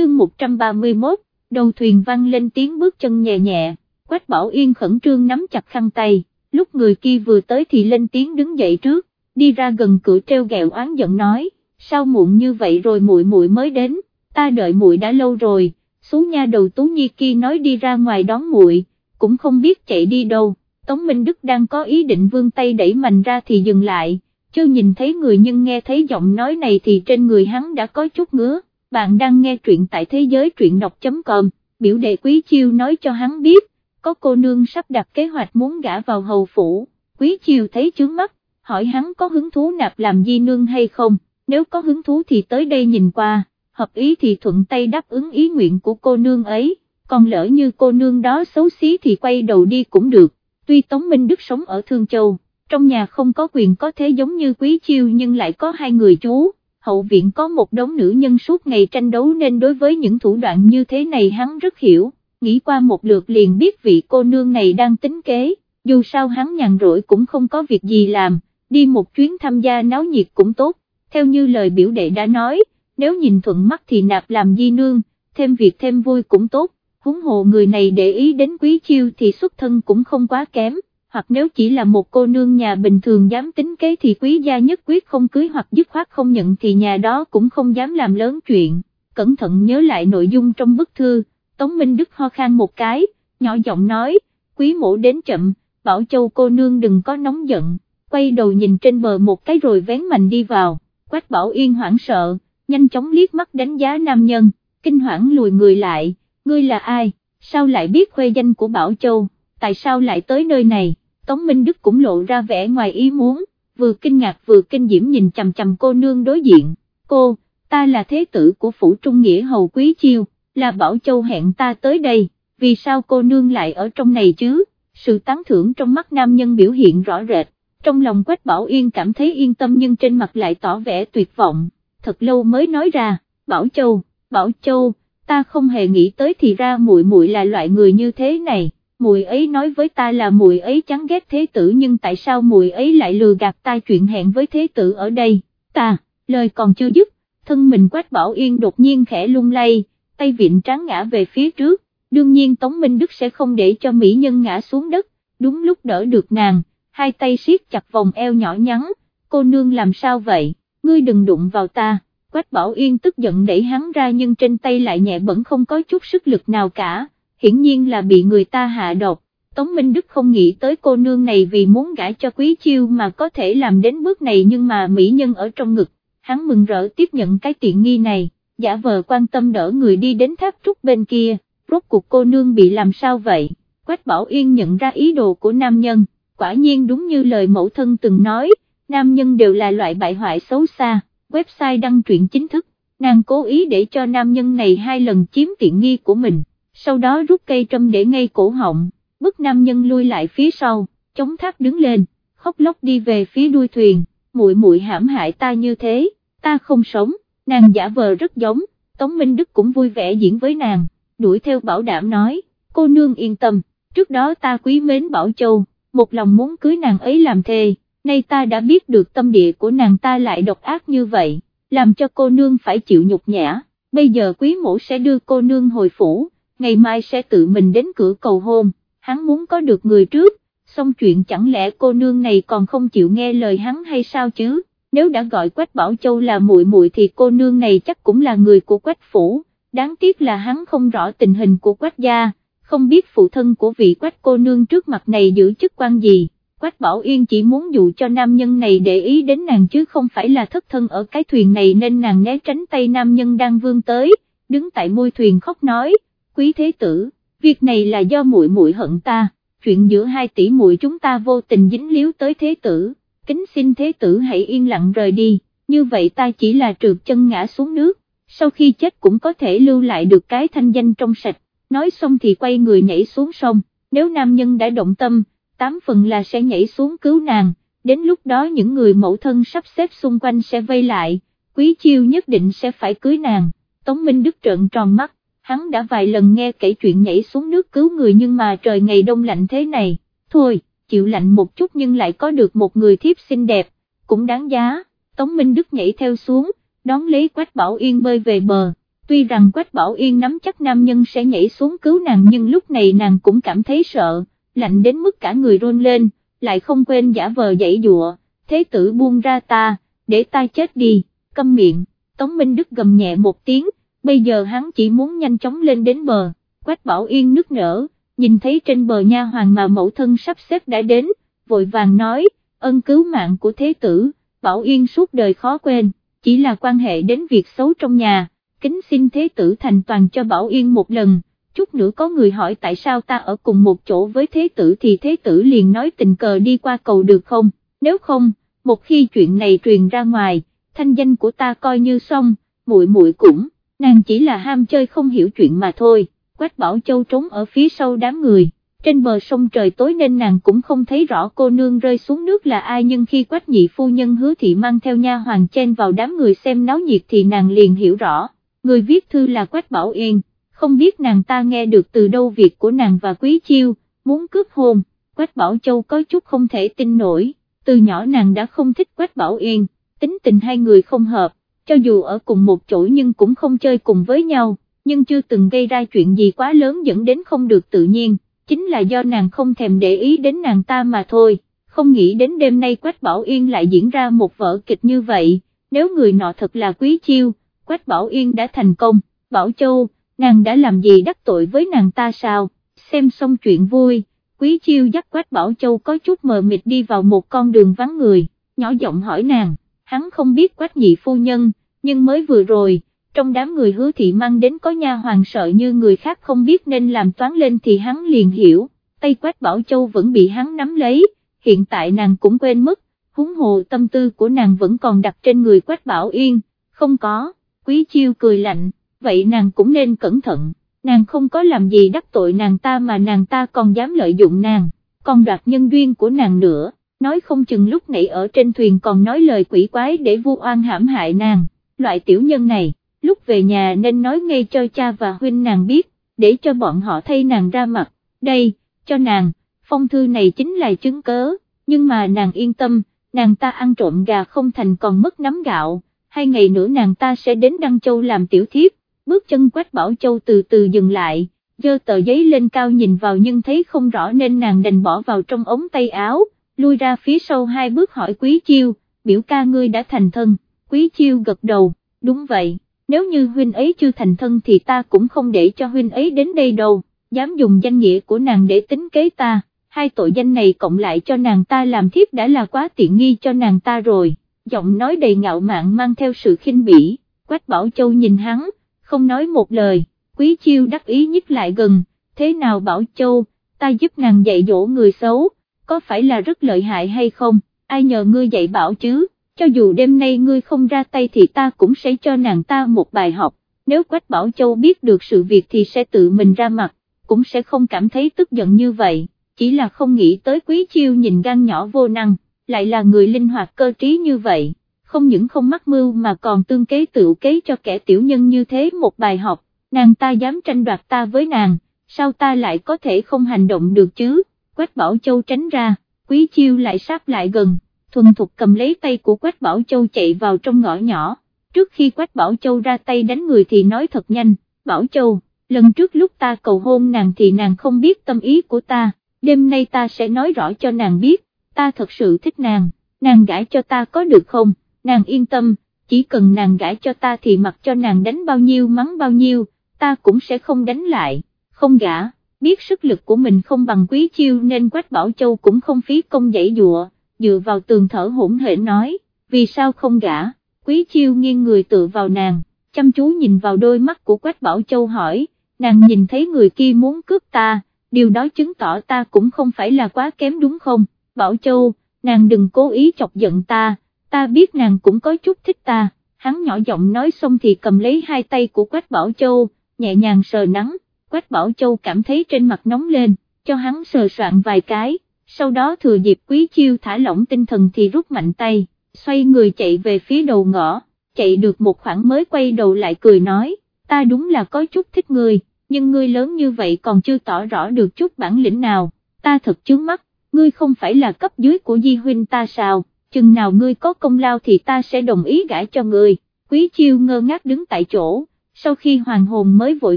chương 131, đầu thuyền vang lên tiếng bước chân nhẹ nhẹ, Quách Bảo Yên khẩn trương nắm chặt khăn tay, lúc người kia vừa tới thì lên tiếng đứng dậy trước, đi ra gần cửa treo gẹo oán giận nói, sao muộn như vậy rồi muội muội mới đến, ta đợi muội đã lâu rồi, xú nha đầu Tú Nhi kia nói đi ra ngoài đón muội, cũng không biết chạy đi đâu, Tống Minh Đức đang có ý định vươn tay đẩy mạnh ra thì dừng lại, chưa nhìn thấy người nhưng nghe thấy giọng nói này thì trên người hắn đã có chút ngứa, bạn đang nghe truyện tại thế giới truyện đọc.com, biểu đệ Quý Chiêu nói cho hắn biết, có cô nương sắp đặt kế hoạch muốn gả vào hầu phủ, Quý Chiêu thấy chướng mắt, hỏi hắn có hứng thú nạp làm di nương hay không, nếu có hứng thú thì tới đây nhìn qua, hợp ý thì thuận tay đáp ứng ý nguyện của cô nương ấy, còn lỡ như cô nương đó xấu xí thì quay đầu đi cũng được, tuy Tống Minh Đức sống ở Thương Châu, trong nhà không có quyền có thế giống như Quý Chiêu nhưng lại có hai người chú, hậu viện có một đống nữ nhân suốt ngày tranh đấu nên đối với những thủ đoạn như thế này hắn rất hiểu, nghĩ qua một lượt liền biết vị cô nương này đang tính kế, dù sao hắn nhàn rỗi cũng không có việc gì làm, đi một chuyến tham gia náo nhiệt cũng tốt, theo như lời biểu đệ đã nói, nếu nhìn thuận mắt thì nạp làm di nương, thêm việc thêm vui cũng tốt, huống hồ người này để ý đến quý chiêu thì xuất thân cũng không quá kém, hoặc nếu chỉ là một cô nương nhà bình thường dám tính kế thì quý gia nhất quyết không cưới hoặc dứt khoát không nhận thì nhà đó cũng không dám làm lớn chuyện, cẩn thận nhớ lại nội dung trong bức thư, Tống Minh Đức ho khan một cái, nhỏ giọng nói, quý mổ đến chậm, bảo châu cô nương đừng có nóng giận, quay đầu nhìn trên bờ một cái rồi vén mạnh đi vào, Quách Bảo Yên hoảng sợ, nhanh chóng liếc mắt đánh giá nam nhân, kinh hoảng lùi người lại, ngươi là ai, sao lại biết khuê danh của Bảo Châu, tại sao lại tới nơi này, Tống Minh Đức cũng lộ ra vẻ ngoài ý muốn, vừa kinh ngạc vừa kinh diễm nhìn chầm chầm cô nương đối diện, cô, ta là thế tử của phủ trung nghĩa hầu quý chiêu, là Bảo Châu hẹn ta tới đây, vì sao cô nương lại ở trong này chứ, sự tán thưởng trong mắt nam nhân biểu hiện rõ rệt, trong lòng Quách Bảo Yên cảm thấy yên tâm nhưng trên mặt lại tỏ vẻ tuyệt vọng, thật lâu mới nói ra, Bảo Châu, Bảo Châu, ta không hề nghĩ tới thì ra muội muội là loại người như thế này, muội ấy nói với ta là muội ấy chán ghét thế tử nhưng tại sao muội ấy lại lừa gạt ta chuyện hẹn với thế tử ở đây, ta, lời còn chưa dứt, thân mình Quách Bảo Yên đột nhiên khẽ lung lay, tay vịn tráng ngã về phía trước, đương nhiên Tống Minh Đức sẽ không để cho mỹ nhân ngã xuống đất, đúng lúc đỡ được nàng, hai tay siết chặt vòng eo nhỏ nhắn, cô nương làm sao vậy, ngươi đừng đụng vào ta, Quách Bảo Yên tức giận đẩy hắn ra nhưng trên tay lại nhẹ bẩn không có chút sức lực nào cả, hiển nhiên là bị người ta hạ độc. Tống Minh Đức không nghĩ tới cô nương này vì muốn gả cho quý chiêu mà có thể làm đến bước này nhưng mà mỹ nhân ở trong ngực, hắn mừng rỡ tiếp nhận cái tiện nghi này, giả vờ quan tâm đỡ người đi đến tháp trúc bên kia, rốt cuộc cô nương bị làm sao vậy, Quách Bảo Yên nhận ra ý đồ của nam nhân, quả nhiên đúng như lời mẫu thân từng nói, nam nhân đều là loại bại hoại xấu xa, website đăng truyện chính thức, nàng cố ý để cho nam nhân này hai lần chiếm tiện nghi của mình, sau đó rút cây trâm để ngay cổ họng, bức nam nhân lui lại phía sau, chống thác đứng lên, khóc lóc đi về phía đuôi thuyền, muội muội hãm hại ta như thế, ta không sống, nàng giả vờ rất giống, Tống Minh Đức cũng vui vẻ diễn với nàng, đuổi theo bảo đảm nói, cô nương yên tâm, trước đó ta quý mến Bảo Châu, một lòng muốn cưới nàng ấy làm thề, nay ta đã biết được tâm địa của nàng ta lại độc ác như vậy, làm cho cô nương phải chịu nhục nhã, bây giờ quý mẫu sẽ đưa cô nương hồi phủ, ngày mai sẽ tự mình đến cửa cầu hôn, hắn muốn có được người trước, xong chuyện chẳng lẽ cô nương này còn không chịu nghe lời hắn hay sao chứ, nếu đã gọi Quách Bảo Châu là muội muội thì cô nương này chắc cũng là người của Quách Phủ, đáng tiếc là hắn không rõ tình hình của Quách gia, không biết phụ thân của vị Quách cô nương trước mặt này giữ chức quan gì. Quách Bảo Yên chỉ muốn dụ cho nam nhân này để ý đến nàng chứ không phải là thất thân ở cái thuyền này nên nàng né tránh tay nam nhân đang vươn tới, đứng tại môi thuyền khóc nói, quý thế tử, việc này là do muội muội hận ta, chuyện giữa hai tỷ muội chúng ta vô tình dính líu tới thế tử, kính xin thế tử hãy yên lặng rời đi, như vậy ta chỉ là trượt chân ngã xuống nước, sau khi chết cũng có thể lưu lại được cái thanh danh trong sạch, nói xong thì quay người nhảy xuống sông, nếu nam nhân đã động tâm, tám phần là sẽ nhảy xuống cứu nàng, đến lúc đó những người mẫu thân sắp xếp xung quanh sẽ vây lại, quý chiêu nhất định sẽ phải cưới nàng, Tống Minh Đức trợn tròn mắt, hắn đã vài lần nghe kể chuyện nhảy xuống nước cứu người nhưng mà trời ngày đông lạnh thế này, thôi, chịu lạnh một chút nhưng lại có được một người thiếp xinh đẹp, cũng đáng giá, Tống Minh Đức nhảy theo xuống, đón lấy Quách Bảo Yên bơi về bờ, tuy rằng Quách Bảo Yên nắm chắc nam nhân sẽ nhảy xuống cứu nàng nhưng lúc này nàng cũng cảm thấy sợ, lạnh đến mức cả người run lên, lại không quên giả vờ dãy dụa, thế tử buông ra ta, để ta chết đi, câm miệng, Tống Minh Đức gầm nhẹ một tiếng, bây giờ hắn chỉ muốn nhanh chóng lên đến bờ, Quách Bảo Yên nức nở, nhìn thấy trên bờ nha hoàng mà mẫu thân sắp xếp đã đến, vội vàng nói, ân cứu mạng của thế tử, Bảo Yên suốt đời khó quên, chỉ là quan hệ đến việc xấu trong nhà, kính xin thế tử thành toàn cho Bảo Yên một lần, chút nữa có người hỏi tại sao ta ở cùng một chỗ với thế tử thì thế tử liền nói tình cờ đi qua cầu được không, nếu không, một khi chuyện này truyền ra ngoài, thanh danh của ta coi như xong, muội muội cũng, nàng chỉ là ham chơi không hiểu chuyện mà thôi, Quách Bảo Châu trốn ở phía sau đám người. Trên bờ sông trời tối nên nàng cũng không thấy rõ cô nương rơi xuống nước là ai nhưng khi quách nhị phu nhân hứa thị mang theo nha hoàng chen vào đám người xem náo nhiệt thì nàng liền hiểu rõ, người viết thư là quách bảo yên, không biết nàng ta nghe được từ đâu việc của nàng và quý chiêu, muốn cướp hôn, quách bảo châu có chút không thể tin nổi, từ nhỏ nàng đã không thích quách bảo yên, tính tình hai người không hợp, cho dù ở cùng một chỗ nhưng cũng không chơi cùng với nhau, nhưng chưa từng gây ra chuyện gì quá lớn dẫn đến không được tự nhiên chính là do nàng không thèm để ý đến nàng ta mà thôi, không nghĩ đến đêm nay Quách Bảo Yên lại diễn ra một vở kịch như vậy, nếu người nọ thật là quý chiêu, Quách Bảo Yên đã thành công, Bảo Châu, nàng đã làm gì đắc tội với nàng ta sao, xem xong chuyện vui, quý chiêu dắt Quách Bảo Châu có chút mờ mịt đi vào một con đường vắng người, nhỏ giọng hỏi nàng, hắn không biết Quách nhị phu nhân, nhưng mới vừa rồi, trong đám người hứa thị mang đến có nha hoàng sợ như người khác không biết nên làm toán lên thì hắn liền hiểu, tay quách bảo châu vẫn bị hắn nắm lấy, hiện tại nàng cũng quên mất, húng hồ tâm tư của nàng vẫn còn đặt trên người quách bảo yên, không có, quý chiêu cười lạnh, vậy nàng cũng nên cẩn thận, nàng không có làm gì đắc tội nàng ta mà nàng ta còn dám lợi dụng nàng, còn đoạt nhân duyên của nàng nữa, nói không chừng lúc nãy ở trên thuyền còn nói lời quỷ quái để vu oan hãm hại nàng, loại tiểu nhân này lúc về nhà nên nói ngay cho cha và huynh nàng biết, để cho bọn họ thay nàng ra mặt, đây, cho nàng, phong thư này chính là chứng cớ, nhưng mà nàng yên tâm, nàng ta ăn trộm gà không thành còn mất nắm gạo, hai ngày nữa nàng ta sẽ đến Đăng Châu làm tiểu thiếp, bước chân Quách Bảo Châu từ từ dừng lại, dơ tờ giấy lên cao nhìn vào nhưng thấy không rõ nên nàng đành bỏ vào trong ống tay áo, lui ra phía sau hai bước hỏi Quý Chiêu, biểu ca ngươi đã thành thân, Quý Chiêu gật đầu, đúng vậy nếu như huynh ấy chưa thành thân thì ta cũng không để cho huynh ấy đến đây đâu, dám dùng danh nghĩa của nàng để tính kế ta, hai tội danh này cộng lại cho nàng ta làm thiếp đã là quá tiện nghi cho nàng ta rồi, giọng nói đầy ngạo mạn mang theo sự khinh bỉ, Quách Bảo Châu nhìn hắn, không nói một lời, Quý Chiêu đắc ý nhích lại gần, thế nào Bảo Châu, ta giúp nàng dạy dỗ người xấu, có phải là rất lợi hại hay không, ai nhờ ngươi dạy bảo chứ? Cho dù đêm nay ngươi không ra tay thì ta cũng sẽ cho nàng ta một bài học, nếu Quách Bảo Châu biết được sự việc thì sẽ tự mình ra mặt, cũng sẽ không cảm thấy tức giận như vậy, chỉ là không nghĩ tới Quý Chiêu nhìn gan nhỏ vô năng, lại là người linh hoạt cơ trí như vậy, không những không mắc mưu mà còn tương kế tự kế cho kẻ tiểu nhân như thế một bài học, nàng ta dám tranh đoạt ta với nàng, sao ta lại có thể không hành động được chứ, Quách Bảo Châu tránh ra, Quý Chiêu lại sát lại gần thuần thục cầm lấy tay của Quách Bảo Châu chạy vào trong ngõ nhỏ, trước khi Quách Bảo Châu ra tay đánh người thì nói thật nhanh, Bảo Châu, lần trước lúc ta cầu hôn nàng thì nàng không biết tâm ý của ta, đêm nay ta sẽ nói rõ cho nàng biết, ta thật sự thích nàng, nàng gãi cho ta có được không, nàng yên tâm, chỉ cần nàng gãi cho ta thì mặc cho nàng đánh bao nhiêu mắng bao nhiêu, ta cũng sẽ không đánh lại, không gã, biết sức lực của mình không bằng quý chiêu nên Quách Bảo Châu cũng không phí công dãy dụa dựa vào tường thở hỗn hển nói, vì sao không gả, quý chiêu nghiêng người tự vào nàng, chăm chú nhìn vào đôi mắt của Quách Bảo Châu hỏi, nàng nhìn thấy người kia muốn cướp ta, điều đó chứng tỏ ta cũng không phải là quá kém đúng không, Bảo Châu, nàng đừng cố ý chọc giận ta, ta biết nàng cũng có chút thích ta, hắn nhỏ giọng nói xong thì cầm lấy hai tay của Quách Bảo Châu, nhẹ nhàng sờ nắng, Quách Bảo Châu cảm thấy trên mặt nóng lên, cho hắn sờ soạn vài cái sau đó thừa dịp quý chiêu thả lỏng tinh thần thì rút mạnh tay, xoay người chạy về phía đầu ngõ, chạy được một khoảng mới quay đầu lại cười nói, ta đúng là có chút thích ngươi, nhưng ngươi lớn như vậy còn chưa tỏ rõ được chút bản lĩnh nào, ta thật chướng mắt, ngươi không phải là cấp dưới của Di Huynh ta sao, chừng nào ngươi có công lao thì ta sẽ đồng ý gãi cho ngươi, quý chiêu ngơ ngác đứng tại chỗ, sau khi hoàng hồn mới vội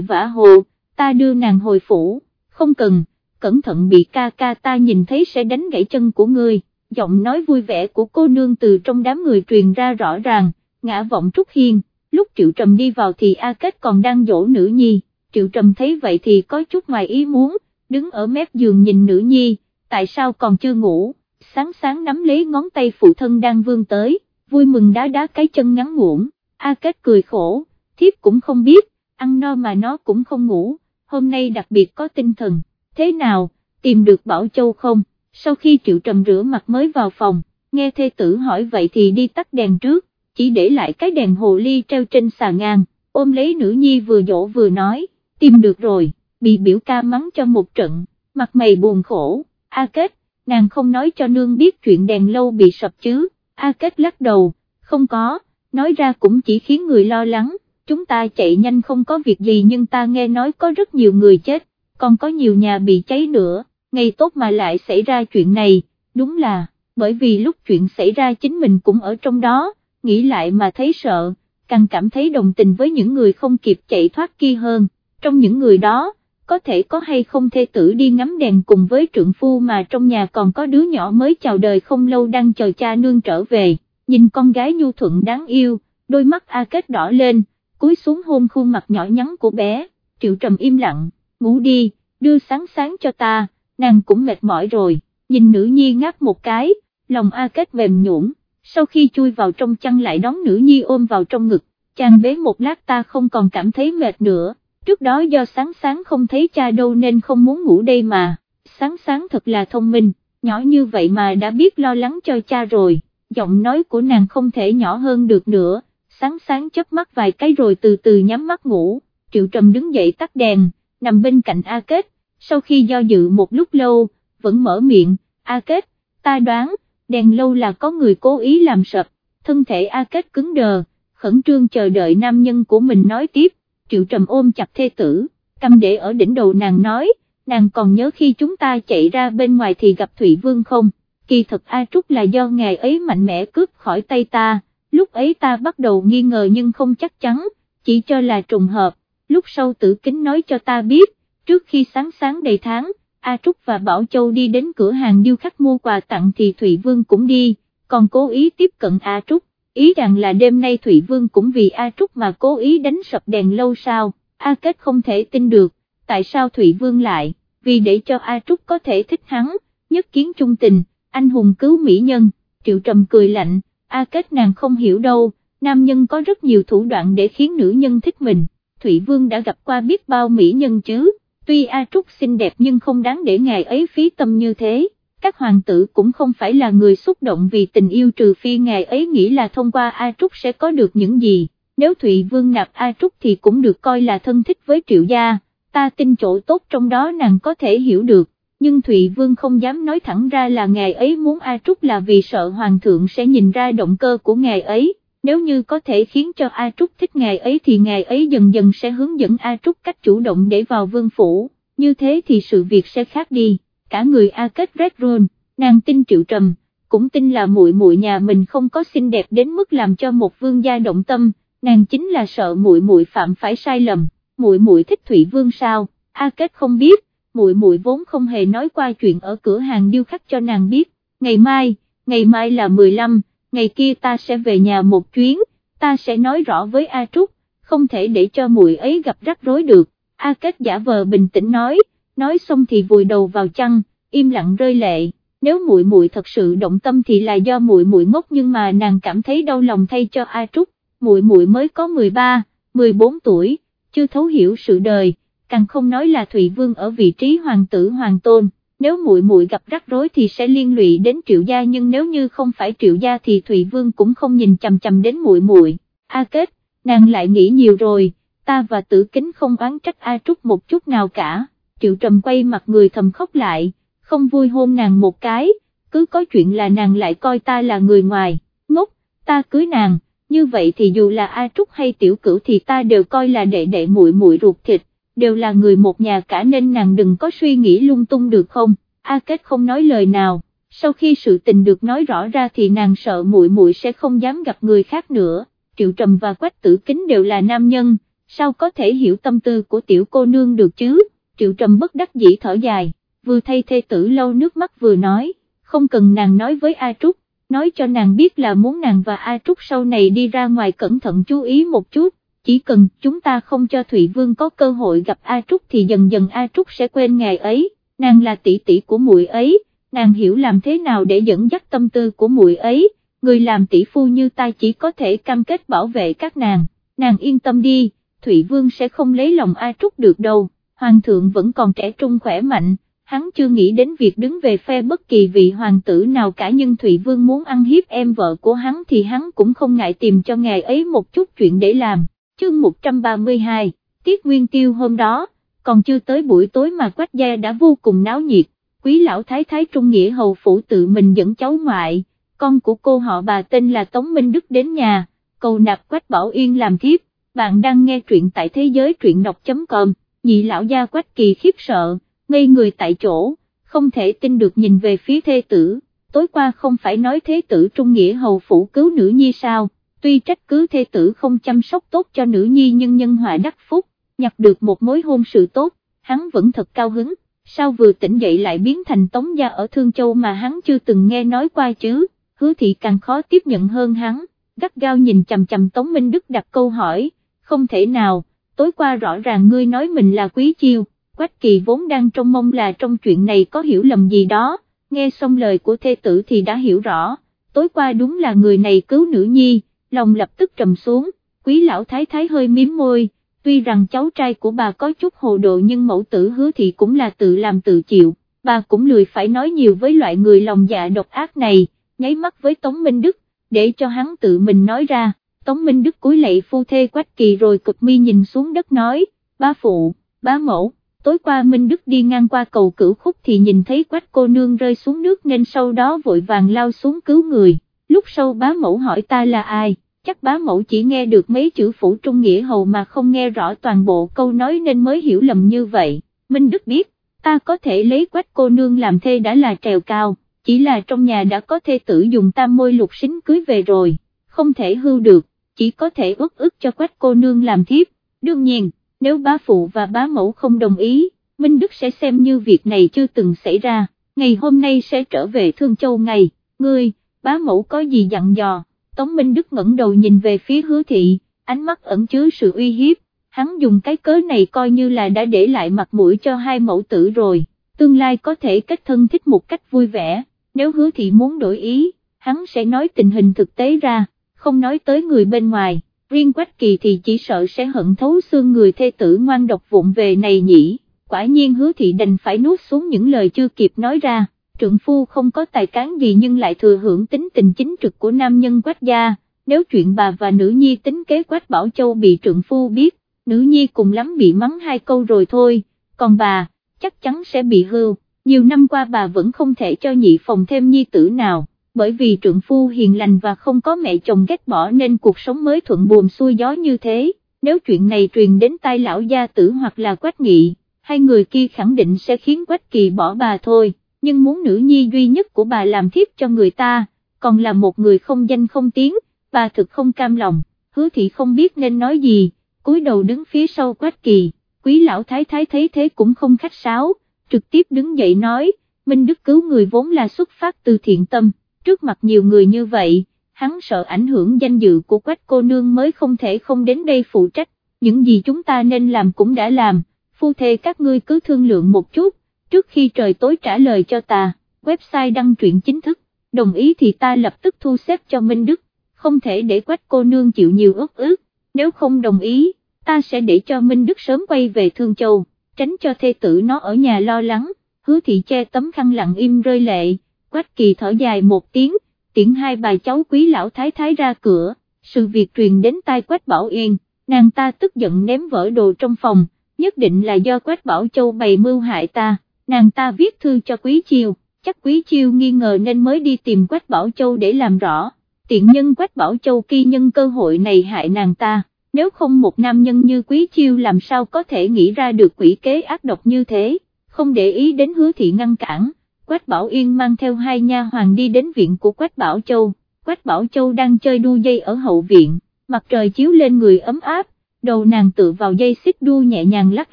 vã hồ, ta đưa nàng hồi phủ, không cần, cẩn thận bị ca ca ta nhìn thấy sẽ đánh gãy chân của ngươi, giọng nói vui vẻ của cô nương từ trong đám người truyền ra rõ ràng, ngã vọng trúc hiên, lúc Triệu Trầm đi vào thì A Kết còn đang dỗ nữ nhi, Triệu Trầm thấy vậy thì có chút ngoài ý muốn, đứng ở mép giường nhìn nữ nhi, tại sao còn chưa ngủ, sáng sáng nắm lấy ngón tay phụ thân đang vươn tới, vui mừng đá đá cái chân ngắn ngủn, A Kết cười khổ, thiếp cũng không biết, ăn no mà nó cũng không ngủ, hôm nay đặc biệt có tinh thần, thế nào, tìm được Bảo Châu không, sau khi Triệu Trầm rửa mặt mới vào phòng, nghe thê tử hỏi vậy thì đi tắt đèn trước, chỉ để lại cái đèn hồ ly treo trên xà ngang, ôm lấy nữ nhi vừa dỗ vừa nói, tìm được rồi, bị biểu ca mắng cho một trận, mặt mày buồn khổ, A Kết, nàng không nói cho nương biết chuyện đèn lâu bị sập chứ, A Kết lắc đầu, không có, nói ra cũng chỉ khiến người lo lắng, chúng ta chạy nhanh không có việc gì nhưng ta nghe nói có rất nhiều người chết, còn có nhiều nhà bị cháy nữa, ngày tốt mà lại xảy ra chuyện này, đúng là, bởi vì lúc chuyện xảy ra chính mình cũng ở trong đó, nghĩ lại mà thấy sợ, càng cảm thấy đồng tình với những người không kịp chạy thoát kia hơn, trong những người đó, có thể có hay không thê tử đi ngắm đèn cùng với trượng phu mà trong nhà còn có đứa nhỏ mới chào đời không lâu đang chờ cha nương trở về, nhìn con gái nhu thuận đáng yêu, đôi mắt A Kết đỏ lên, cúi xuống hôn khuôn mặt nhỏ nhắn của bé, triệu trầm im lặng, ngủ đi, đưa sáng sáng cho ta, nàng cũng mệt mỏi rồi, nhìn nữ nhi ngáp một cái, lòng A Kết mềm nhũn sau khi chui vào trong chăn lại đón nữ nhi ôm vào trong ngực, chàng bế một lát ta không còn cảm thấy mệt nữa, trước đó do sáng sáng không thấy cha đâu nên không muốn ngủ đây mà, sáng sáng thật là thông minh, nhỏ như vậy mà đã biết lo lắng cho cha rồi, giọng nói của nàng không thể nhỏ hơn được nữa, sáng sáng chớp mắt vài cái rồi từ từ nhắm mắt ngủ, triệu trầm đứng dậy tắt đèn, nằm bên cạnh A Kết, sau khi do dự một lúc lâu, vẫn mở miệng, A Kết, ta đoán, đèn lâu là có người cố ý làm sập, thân thể A Kết cứng đờ, khẩn trương chờ đợi nam nhân của mình nói tiếp, triệu trầm ôm chặt thê tử, cầm để ở đỉnh đầu nàng nói, nàng còn nhớ khi chúng ta chạy ra bên ngoài thì gặp Thụy Vương không, kỳ thật A Trúc là do ngày ấy mạnh mẽ cướp khỏi tay ta, lúc ấy ta bắt đầu nghi ngờ nhưng không chắc chắn, chỉ cho là trùng hợp, lúc sau tử kính nói cho ta biết, trước khi sáng sáng đầy tháng, A Trúc và Bảo Châu đi đến cửa hàng điêu khắc mua quà tặng thì Thụy Vương cũng đi, còn cố ý tiếp cận A Trúc, ý rằng là đêm nay Thụy Vương cũng vì A Trúc mà cố ý đánh sập đèn lâu sao, A Kết không thể tin được, tại sao Thụy Vương lại, vì để cho A Trúc có thể thích hắn, nhất kiến trung tình, anh hùng cứu mỹ nhân, Triệu Trầm cười lạnh, A Kết nàng không hiểu đâu, nam nhân có rất nhiều thủ đoạn để khiến nữ nhân thích mình, Thụy Vương đã gặp qua biết bao mỹ nhân chứ? Tuy A Trúc xinh đẹp nhưng không đáng để ngài ấy phí tâm như thế, các hoàng tử cũng không phải là người xúc động vì tình yêu trừ phi ngài ấy nghĩ là thông qua A Trúc sẽ có được những gì, nếu Thụy Vương nạp A Trúc thì cũng được coi là thân thích với triệu gia, ta tin chỗ tốt trong đó nàng có thể hiểu được. Nhưng Thụy Vương không dám nói thẳng ra là ngài ấy muốn A Trúc là vì sợ Hoàng thượng sẽ nhìn ra động cơ của ngài ấy, nếu như có thể khiến cho A Trúc thích ngài ấy thì ngài ấy dần dần sẽ hướng dẫn A Trúc cách chủ động để vào vương phủ, như thế thì sự việc sẽ khác đi, cả người A kết Red Rôn, nàng tin triệu trầm, cũng tin là muội muội nhà mình không có xinh đẹp đến mức làm cho một vương gia động tâm, nàng chính là sợ muội muội phạm phải sai lầm, muội muội thích Thụy Vương sao, A Kết không biết, muội muội vốn không hề nói qua chuyện ở cửa hàng điêu khắc cho nàng biết, ngày mai, ngày mai là 15, ngày kia ta sẽ về nhà một chuyến, ta sẽ nói rõ với A Trúc, không thể để cho muội ấy gặp rắc rối được, A Kết giả vờ bình tĩnh nói, nói xong thì vùi đầu vào chăn, im lặng rơi lệ, nếu muội muội thật sự động tâm thì là do muội muội ngốc nhưng mà nàng cảm thấy đau lòng thay cho A Trúc, muội muội mới có 13, 14 tuổi, chưa thấu hiểu sự đời, càng không nói là Thụy Vương ở vị trí hoàng tử hoàng tôn nếu muội muội gặp rắc rối thì sẽ liên lụy đến triệu gia nhưng nếu như không phải triệu gia thì Thụy Vương cũng không nhìn chằm chằm đến muội muội. A kết, nàng lại nghĩ nhiều rồi, ta và tử kính không oán trách A Trúc một chút nào cả, triệu trầm quay mặt người thầm khóc lại, không vui hôn nàng một cái, cứ có chuyện là nàng lại coi ta là người ngoài, ngốc, ta cưới nàng, như vậy thì dù là A Trúc hay tiểu cửu thì ta đều coi là đệ đệ muội muội ruột thịt đều là người một nhà cả nên nàng đừng có suy nghĩ lung tung được không, A Kết không nói lời nào, sau khi sự tình được nói rõ ra thì nàng sợ muội muội sẽ không dám gặp người khác nữa, Triệu Trầm và Quách Tử Kính đều là nam nhân, sao có thể hiểu tâm tư của tiểu cô nương được chứ, triệu trầm bất đắc dĩ thở dài, vừa thay thê tử lâu nước mắt vừa nói, không cần nàng nói với A Trúc, nói cho nàng biết là muốn nàng và A Trúc sau này đi ra ngoài cẩn thận chú ý một chút, chỉ cần chúng ta không cho Thụy Vương có cơ hội gặp A Trúc thì dần dần A Trúc sẽ quên ngày ấy, nàng là tỷ tỷ của muội ấy, nàng hiểu làm thế nào để dẫn dắt tâm tư của muội ấy, người làm tỷ phu như ta chỉ có thể cam kết bảo vệ các nàng, nàng yên tâm đi, Thụy Vương sẽ không lấy lòng A Trúc được đâu, Hoàng thượng vẫn còn trẻ trung khỏe mạnh, hắn chưa nghĩ đến việc đứng về phe bất kỳ vị hoàng tử nào cả nhưng Thụy Vương muốn ăn hiếp em vợ của hắn thì hắn cũng không ngại tìm cho ngài ấy một chút chuyện để làm, chương 132, Tiết Nguyên Tiêu hôm đó, còn chưa tới buổi tối mà Quách Gia đã vô cùng náo nhiệt, quý lão thái thái trung nghĩa hầu phủ tự mình dẫn cháu ngoại, con của cô họ bà tên là Tống Minh Đức đến nhà, cầu nạp Quách Bảo Yên làm thiếp, bạn đang nghe truyện tại thế giới truyện đọc.com, nhị lão gia Quách Kỳ khiếp sợ ngây người tại chỗ, không thể tin được nhìn về phía thê tử, tối qua không phải nói thế tử trung nghĩa hầu phủ cứu nữ nhi sao, tuy trách cứ thê tử không chăm sóc tốt cho nữ nhi nhưng nhân hòa đắc phúc, nhặt được một mối hôn sự tốt, hắn vẫn thật cao hứng, sao vừa tỉnh dậy lại biến thành tống gia ở Thương Châu mà hắn chưa từng nghe nói qua chứ, hứa thị càng khó tiếp nhận hơn hắn, gắt gao nhìn chầm chầm Tống Minh Đức đặt câu hỏi, không thể nào, tối qua rõ ràng ngươi nói mình là quý chiêu Quách Kỳ vốn đang trong mong là trong chuyện này có hiểu lầm gì đó, nghe xong lời của thê tử thì đã hiểu rõ, tối qua đúng là người này cứu nữ nhi, lòng lập tức trầm xuống, quý lão thái thái hơi miếm môi, tuy rằng cháu trai của bà có chút hồ độ nhưng mẫu tử hứa thì cũng là tự làm tự chịu, bà cũng lười phải nói nhiều với loại người lòng dạ độc ác này, nháy mắt với Tống Minh Đức, để cho hắn tự mình nói ra, Tống Minh Đức cúi lạy phu thê Quách Kỳ rồi cực mi nhìn xuống đất nói, ba phụ, ba mẫu tối qua Minh Đức đi ngang qua cầu cửu khúc thì nhìn thấy quách cô nương rơi xuống nước nên sau đó vội vàng lao xuống cứu người, lúc sau bá mẫu hỏi ta là ai, chắc bá mẫu chỉ nghe được mấy chữ phủ trung nghĩa hầu mà không nghe rõ toàn bộ câu nói nên mới hiểu lầm như vậy, Minh Đức biết, ta có thể lấy quách cô nương làm thê đã là trèo cao, chỉ là trong nhà đã có thê tử dùng tam môi lục xính cưới về rồi, không thể hưu được, chỉ có thể ức ức cho quách cô nương làm thiếp, đương nhiên nếu bá phụ và bá mẫu không đồng ý, Minh Đức sẽ xem như việc này chưa từng xảy ra, ngày hôm nay sẽ trở về Thương Châu ngày, ngươi, bá mẫu có gì dặn dò, Tống Minh Đức ngẩng đầu nhìn về phía hứa thị, ánh mắt ẩn chứa sự uy hiếp, hắn dùng cái cớ này coi như là đã để lại mặt mũi cho hai mẫu tử rồi, tương lai có thể kết thân thích một cách vui vẻ, nếu hứa thị muốn đổi ý, hắn sẽ nói tình hình thực tế ra, không nói tới người bên ngoài riêng Quách Kỳ thì chỉ sợ sẽ hận thấu xương người thê tử ngoan độc vụng về này nhỉ, quả nhiên hứa thị đành phải nuốt xuống những lời chưa kịp nói ra, trượng phu không có tài cán gì nhưng lại thừa hưởng tính tình chính trực của nam nhân Quách gia, nếu chuyện bà và nữ nhi tính kế Quách Bảo Châu bị trượng phu biết, nữ nhi cùng lắm bị mắng hai câu rồi thôi, còn bà, chắc chắn sẽ bị hưu, nhiều năm qua bà vẫn không thể cho nhị phòng thêm nhi tử nào bởi vì trượng phu hiền lành và không có mẹ chồng ghét bỏ nên cuộc sống mới thuận buồm xuôi gió như thế, nếu chuyện này truyền đến tai lão gia tử hoặc là quách nghị, hai người kia khẳng định sẽ khiến quách kỳ bỏ bà thôi, nhưng muốn nữ nhi duy nhất của bà làm thiếp cho người ta, còn là một người không danh không tiếng, bà thực không cam lòng, hứa thị không biết nên nói gì, cúi đầu đứng phía sau quách kỳ, quý lão thái thái thấy thế cũng không khách sáo, trực tiếp đứng dậy nói, Minh Đức cứu người vốn là xuất phát từ thiện tâm trước mặt nhiều người như vậy, hắn sợ ảnh hưởng danh dự của quách cô nương mới không thể không đến đây phụ trách, những gì chúng ta nên làm cũng đã làm, phu thê các ngươi cứ thương lượng một chút, trước khi trời tối trả lời cho ta, website đăng truyện chính thức, đồng ý thì ta lập tức thu xếp cho Minh Đức, không thể để quách cô nương chịu nhiều ước ước, nếu không đồng ý, ta sẽ để cho Minh Đức sớm quay về Thương Châu, tránh cho thê tử nó ở nhà lo lắng, hứa thị che tấm khăn lặng im rơi lệ Quách kỳ thở dài một tiếng, tiễn hai bà cháu quý lão thái thái ra cửa, sự việc truyền đến tai Quách Bảo Yên, nàng ta tức giận ném vỡ đồ trong phòng, nhất định là do Quách Bảo Châu bày mưu hại ta, nàng ta viết thư cho Quý Chiêu, chắc Quý Chiêu nghi ngờ nên mới đi tìm Quách Bảo Châu để làm rõ, tiện nhân Quách Bảo Châu kỳ nhân cơ hội này hại nàng ta, nếu không một nam nhân như Quý Chiêu làm sao có thể nghĩ ra được quỷ kế ác độc như thế, không để ý đến hứa thị ngăn cản. Quách Bảo Yên mang theo hai nha hoàng đi đến viện của Quách Bảo Châu, Quách Bảo Châu đang chơi đu dây ở hậu viện, mặt trời chiếu lên người ấm áp, đầu nàng tự vào dây xích đu nhẹ nhàng lắc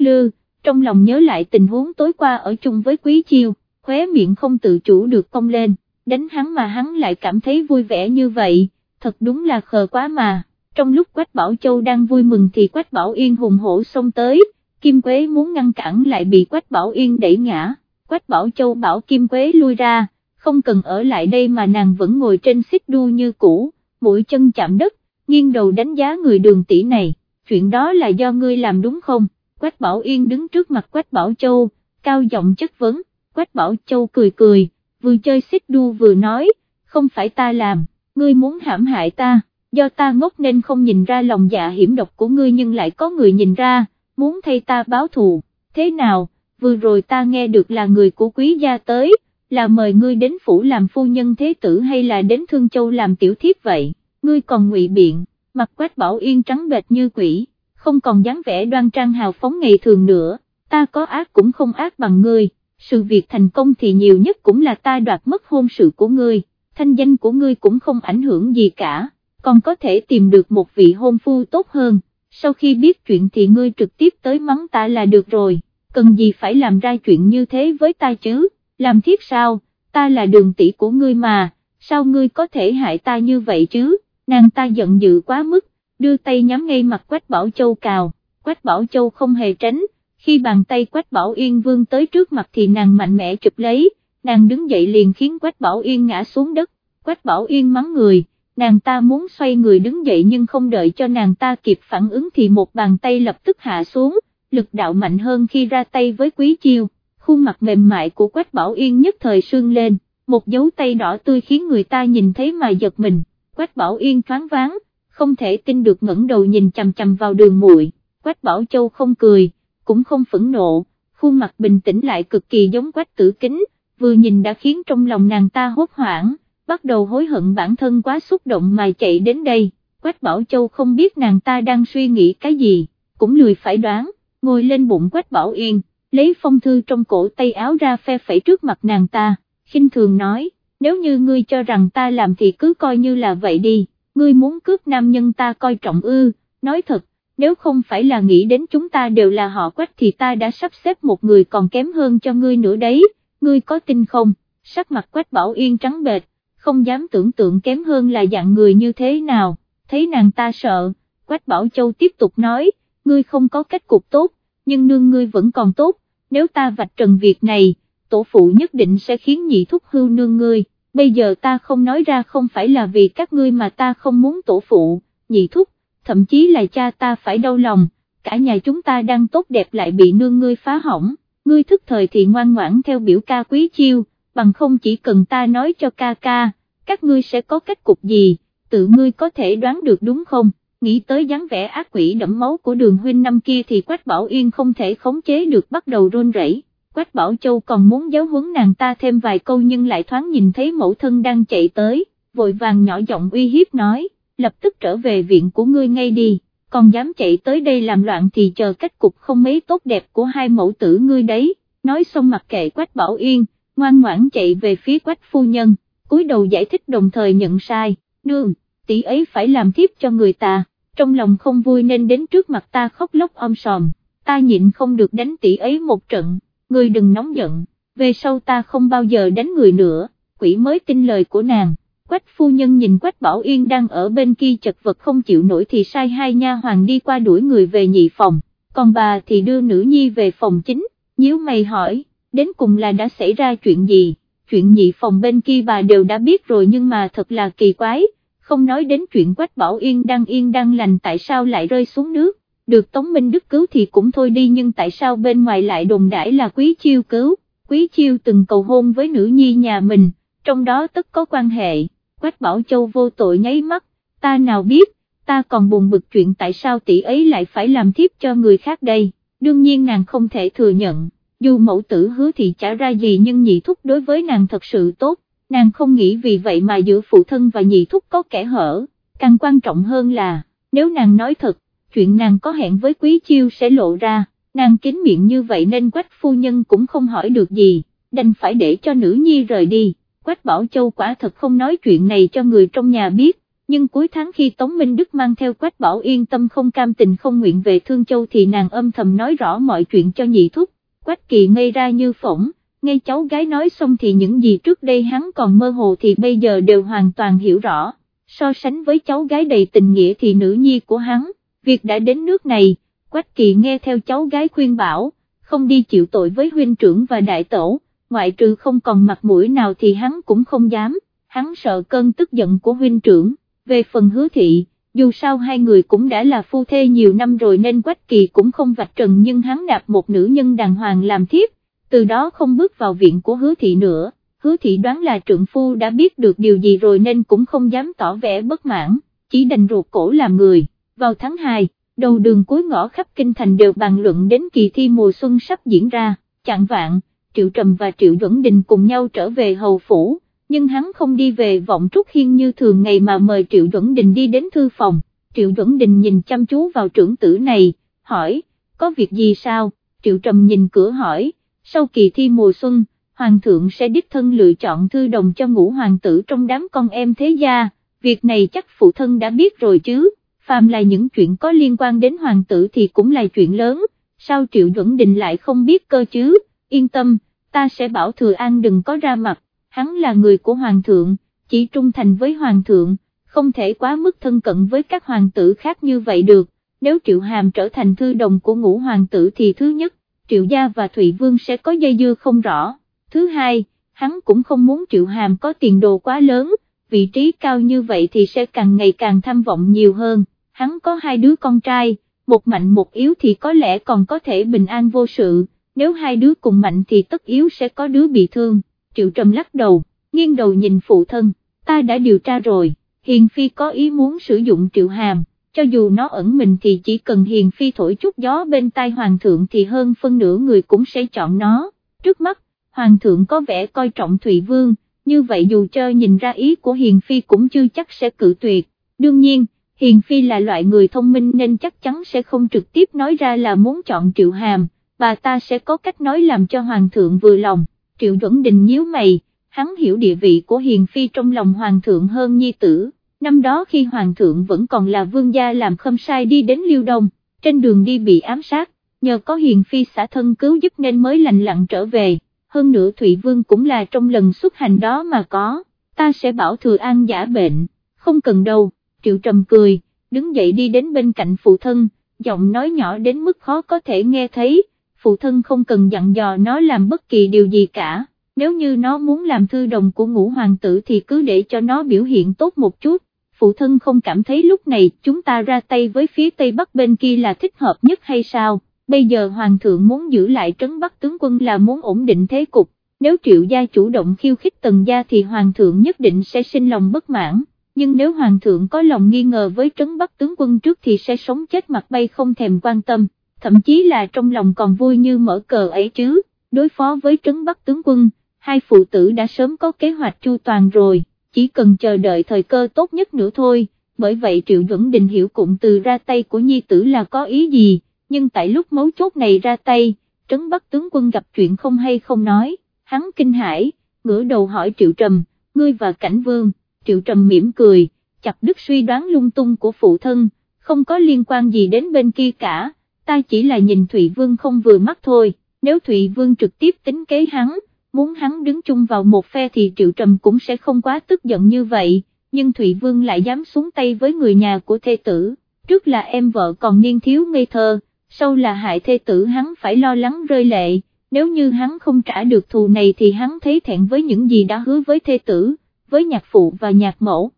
lư, trong lòng nhớ lại tình huống tối qua ở chung với Quý Chiêu, khóe miệng không tự chủ được cong lên, đánh hắn mà hắn lại cảm thấy vui vẻ như vậy, thật đúng là khờ quá mà. Trong lúc Quách Bảo Châu đang vui mừng thì Quách Bảo Yên hùng hổ xông tới, Kim Quế muốn ngăn cản lại bị Quách Bảo Yên đẩy ngã, Quách Bảo Châu bảo Kim Quế lui ra, không cần ở lại đây mà nàng vẫn ngồi trên xích đu như cũ, mũi chân chạm đất, nghiêng đầu đánh giá người đường tỷ này, chuyện đó là do ngươi làm đúng không? Quách Bảo Yên đứng trước mặt Quách Bảo Châu, cao giọng chất vấn, Quách Bảo Châu cười cười, vừa chơi xích đu vừa nói, không phải ta làm, ngươi muốn hãm hại ta, do ta ngốc nên không nhìn ra lòng dạ hiểm độc của ngươi nhưng lại có người nhìn ra, muốn thay ta báo thù, thế nào, vừa rồi ta nghe được là người của quý gia tới, là mời ngươi đến phủ làm phu nhân thế tử hay là đến Thương Châu làm tiểu thiếp vậy, ngươi còn ngụy biện, mặt quách bảo yên trắng bệt như quỷ, không còn dáng vẻ đoan trang hào phóng ngày thường nữa, ta có ác cũng không ác bằng ngươi, sự việc thành công thì nhiều nhất cũng là ta đoạt mất hôn sự của ngươi, thanh danh của ngươi cũng không ảnh hưởng gì cả, còn có thể tìm được một vị hôn phu tốt hơn, sau khi biết chuyện thì ngươi trực tiếp tới mắng ta là được rồi, cần gì phải làm ra chuyện như thế với ta chứ làm thiết sao, ta là đường tỷ của ngươi mà, sao ngươi có thể hại ta như vậy chứ, nàng ta giận dữ quá mức, đưa tay nhắm ngay mặt Quách Bảo Châu cào, Quách Bảo Châu không hề tránh, khi bàn tay Quách Bảo Yên vương tới trước mặt thì nàng mạnh mẽ chụp lấy, nàng đứng dậy liền khiến Quách Bảo Yên ngã xuống đất, Quách Bảo Yên mắng người, nàng ta muốn xoay người đứng dậy nhưng không đợi cho nàng ta kịp phản ứng thì một bàn tay lập tức hạ xuống, lực đạo mạnh hơn khi ra tay với Quý Chiêu. Khuôn mặt mềm mại của Quách Bảo Yên nhất thời sương lên, một dấu tay đỏ tươi khiến người ta nhìn thấy mà giật mình, Quách Bảo Yên thoáng váng, không thể tin được ngẩng đầu nhìn chằm chằm vào đường muội. Quách Bảo Châu không cười, cũng không phẫn nộ, khuôn mặt bình tĩnh lại cực kỳ giống Quách Tử Kính, vừa nhìn đã khiến trong lòng nàng ta hốt hoảng, bắt đầu hối hận bản thân quá xúc động mà chạy đến đây, Quách Bảo Châu không biết nàng ta đang suy nghĩ cái gì, cũng lười phải đoán, ngồi lên bụng Quách Bảo Yên lấy phong thư trong cổ tay áo ra phe phẩy trước mặt nàng ta, khinh thường nói, nếu như ngươi cho rằng ta làm thì cứ coi như là vậy đi, ngươi muốn cướp nam nhân ta coi trọng ư, nói thật, nếu không phải là nghĩ đến chúng ta đều là họ quách thì ta đã sắp xếp một người còn kém hơn cho ngươi nữa đấy, ngươi có tin không, sắc mặt quách bảo yên trắng bệt, không dám tưởng tượng kém hơn là dạng người như thế nào, thấy nàng ta sợ, quách bảo châu tiếp tục nói, ngươi không có kết cục tốt, nhưng nương ngươi vẫn còn tốt, nếu ta vạch trần việc này, tổ phụ nhất định sẽ khiến nhị thúc hưu nương ngươi, bây giờ ta không nói ra không phải là vì các ngươi mà ta không muốn tổ phụ, nhị thúc, thậm chí là cha ta phải đau lòng, cả nhà chúng ta đang tốt đẹp lại bị nương ngươi phá hỏng, ngươi thức thời thì ngoan ngoãn theo biểu ca quý chiêu, bằng không chỉ cần ta nói cho ca ca, các ngươi sẽ có kết cục gì, tự ngươi có thể đoán được đúng không? nghĩ tới dáng vẻ ác quỷ đẫm máu của đường huynh năm kia thì Quách Bảo Yên không thể khống chế được bắt đầu run rẩy. Quách Bảo Châu còn muốn giáo huấn nàng ta thêm vài câu nhưng lại thoáng nhìn thấy mẫu thân đang chạy tới, vội vàng nhỏ giọng uy hiếp nói, lập tức trở về viện của ngươi ngay đi, còn dám chạy tới đây làm loạn thì chờ cách cục không mấy tốt đẹp của hai mẫu tử ngươi đấy, nói xong mặc kệ Quách Bảo Yên, ngoan ngoãn chạy về phía Quách Phu Nhân, cúi đầu giải thích đồng thời nhận sai, nương, tỷ ấy phải làm thiếp cho người ta trong lòng không vui nên đến trước mặt ta khóc lóc om sòm, ta nhịn không được đánh tỷ ấy một trận, Ngươi đừng nóng giận, về sau ta không bao giờ đánh người nữa, quỷ mới tin lời của nàng. Quách phu nhân nhìn Quách Bảo Yên đang ở bên kia chật vật không chịu nổi thì sai hai nha hoàng đi qua đuổi người về nhị phòng, còn bà thì đưa nữ nhi về phòng chính, nhíu mày hỏi, đến cùng là đã xảy ra chuyện gì, chuyện nhị phòng bên kia bà đều đã biết rồi nhưng mà thật là kỳ quái, không nói đến chuyện Quách Bảo Yên đang yên đang lành tại sao lại rơi xuống nước, được Tống Minh Đức cứu thì cũng thôi đi nhưng tại sao bên ngoài lại đồn đãi là Quý Chiêu cứu, Quý Chiêu từng cầu hôn với nữ nhi nhà mình, trong đó tất có quan hệ, Quách Bảo Châu vô tội nháy mắt, ta nào biết, ta còn buồn bực chuyện tại sao tỷ ấy lại phải làm thiếp cho người khác đây, đương nhiên nàng không thể thừa nhận, dù mẫu tử hứa thì trả ra gì nhưng nhị thúc đối với nàng thật sự tốt, nàng không nghĩ vì vậy mà giữa phụ thân và nhị thúc có kẻ hở, càng quan trọng hơn là, nếu nàng nói thật, chuyện nàng có hẹn với quý chiêu sẽ lộ ra, nàng kín miệng như vậy nên quách phu nhân cũng không hỏi được gì, đành phải để cho nữ nhi rời đi, quách bảo châu quả thật không nói chuyện này cho người trong nhà biết, nhưng cuối tháng khi Tống Minh Đức mang theo Quách Bảo yên tâm không cam tình không nguyện về Thương Châu thì nàng âm thầm nói rõ mọi chuyện cho nhị thúc, Quách Kỳ ngây ra như phỏng, ngay cháu gái nói xong thì những gì trước đây hắn còn mơ hồ thì bây giờ đều hoàn toàn hiểu rõ, so sánh với cháu gái đầy tình nghĩa thì nữ nhi của hắn, việc đã đến nước này, Quách Kỳ nghe theo cháu gái khuyên bảo, không đi chịu tội với huynh trưởng và đại tổ, ngoại trừ không còn mặt mũi nào thì hắn cũng không dám, hắn sợ cơn tức giận của huynh trưởng, về phần hứa thị, dù sao hai người cũng đã là phu thê nhiều năm rồi nên Quách Kỳ cũng không vạch trần nhưng hắn nạp một nữ nhân đàng hoàng làm thiếp, từ đó không bước vào viện của hứa thị nữa, hứa thị đoán là trượng phu đã biết được điều gì rồi nên cũng không dám tỏ vẻ bất mãn, chỉ đành ruột cổ làm người, vào tháng 2 đầu đường cuối ngõ khắp kinh thành đều bàn luận đến kỳ thi mùa xuân sắp diễn ra, chạng vạn, Triệu Trầm và Triệu Duẩn Đình cùng nhau trở về hầu phủ, nhưng hắn không đi về vọng trúc hiên như thường ngày mà mời Triệu Duẩn Đình đi đến thư phòng, Triệu Duẩn Đình nhìn chăm chú vào trưởng tử này, hỏi, có việc gì sao, Triệu Trầm nhìn cửa hỏi, sau kỳ thi mùa xuân, Hoàng thượng sẽ đích thân lựa chọn thư đồng cho ngũ hoàng tử trong đám con em thế gia, việc này chắc phụ thân đã biết rồi chứ? Phàm là những chuyện có liên quan đến hoàng tử thì cũng là chuyện lớn, sao Triệu Duẩn Đình lại không biết cơ chứ, yên tâm, ta sẽ bảo Thừa An đừng có ra mặt, hắn là người của hoàng thượng, chỉ trung thành với hoàng thượng, không thể quá mức thân cận với các hoàng tử khác như vậy được, nếu Triệu Hàm trở thành thư đồng của ngũ hoàng tử thì thứ nhất, Triệu Gia và Thụy Vương sẽ có dây dưa không rõ, thứ hai, hắn cũng không muốn Triệu Hàm có tiền đồ quá lớn, vị trí cao như vậy thì sẽ càng ngày càng tham vọng nhiều hơn hắn có hai đứa con trai, một mạnh một yếu thì có lẽ còn có thể bình an vô sự, nếu hai đứa cùng mạnh thì tất yếu sẽ có đứa bị thương, triệu trầm lắc đầu, nghiêng đầu nhìn phụ thân, ta đã điều tra rồi, Hiền Phi có ý muốn sử dụng triệu hàm, cho dù nó ẩn mình thì chỉ cần Hiền Phi thổi chút gió bên tai Hoàng thượng thì hơn phân nửa người cũng sẽ chọn nó, trước mắt, Hoàng thượng có vẻ coi trọng Thụy Vương, như vậy dù cho nhìn ra ý của Hiền Phi cũng chưa chắc sẽ cự tuyệt, đương nhiên, Hiền Phi là loại người thông minh nên chắc chắn sẽ không trực tiếp nói ra là muốn chọn Triệu Hàm, bà ta sẽ có cách nói làm cho Hoàng thượng vừa lòng, Triệu Duẩn Đình nhíu mày, hắn hiểu địa vị của Hiền Phi trong lòng Hoàng thượng hơn nhi tử, năm đó khi Hoàng thượng vẫn còn là vương gia làm khâm sai đi đến Liêu Đông, trên đường đi bị ám sát, nhờ có Hiền Phi xả thân cứu giúp nên mới lành lặng trở về, hơn nữa Thụy Vương cũng là trong lần xuất hành đó mà có, ta sẽ bảo Thừa An giả bệnh, không cần đâu. Triệu Trầm cười, đứng dậy đi đến bên cạnh phụ thân, giọng nói nhỏ đến mức khó có thể nghe thấy, phụ thân không cần dặn dò nó làm bất kỳ điều gì cả, nếu như nó muốn làm thư đồng của ngũ hoàng tử thì cứ để cho nó biểu hiện tốt một chút, phụ thân không cảm thấy lúc này chúng ta ra tay với phía tây bắc bên kia là thích hợp nhất hay sao, bây giờ hoàng thượng muốn giữ lại trấn bắc tướng quân là muốn ổn định thế cục, nếu triệu gia chủ động khiêu khích tần gia thì hoàng thượng nhất định sẽ sinh lòng bất mãn nhưng nếu hoàng thượng có lòng nghi ngờ với trấn bắc tướng quân trước thì sẽ sống chết mặt bay không thèm quan tâm, thậm chí là trong lòng còn vui như mở cờ ấy chứ, đối phó với trấn bắc tướng quân, hai phụ tử đã sớm có kế hoạch chu toàn rồi, chỉ cần chờ đợi thời cơ tốt nhất nữa thôi, bởi vậy Triệu Duẩn Đình hiểu cụm từ ra tay của nhi tử là có ý gì, nhưng tại lúc mấu chốt này ra tay, trấn bắc tướng quân gặp chuyện không hay không nói, hắn kinh hãi, ngửa đầu hỏi Triệu Trầm, ngươi và Cảnh Vương Triệu Trầm mỉm cười, chặt đứt suy đoán lung tung của phụ thân, không có liên quan gì đến bên kia cả, ta chỉ là nhìn Thụy Vương không vừa mắt thôi, nếu Thụy Vương trực tiếp tính kế hắn, muốn hắn đứng chung vào một phe thì Triệu Trầm cũng sẽ không quá tức giận như vậy, nhưng Thụy Vương lại dám xuống tay với người nhà của thê tử, trước là em vợ còn niên thiếu ngây thơ, sau là hại thê tử hắn phải lo lắng rơi lệ, nếu như hắn không trả được thù này thì hắn thấy thẹn với những gì đã hứa với thê tử với nhạc phụ và nhạc mẫu.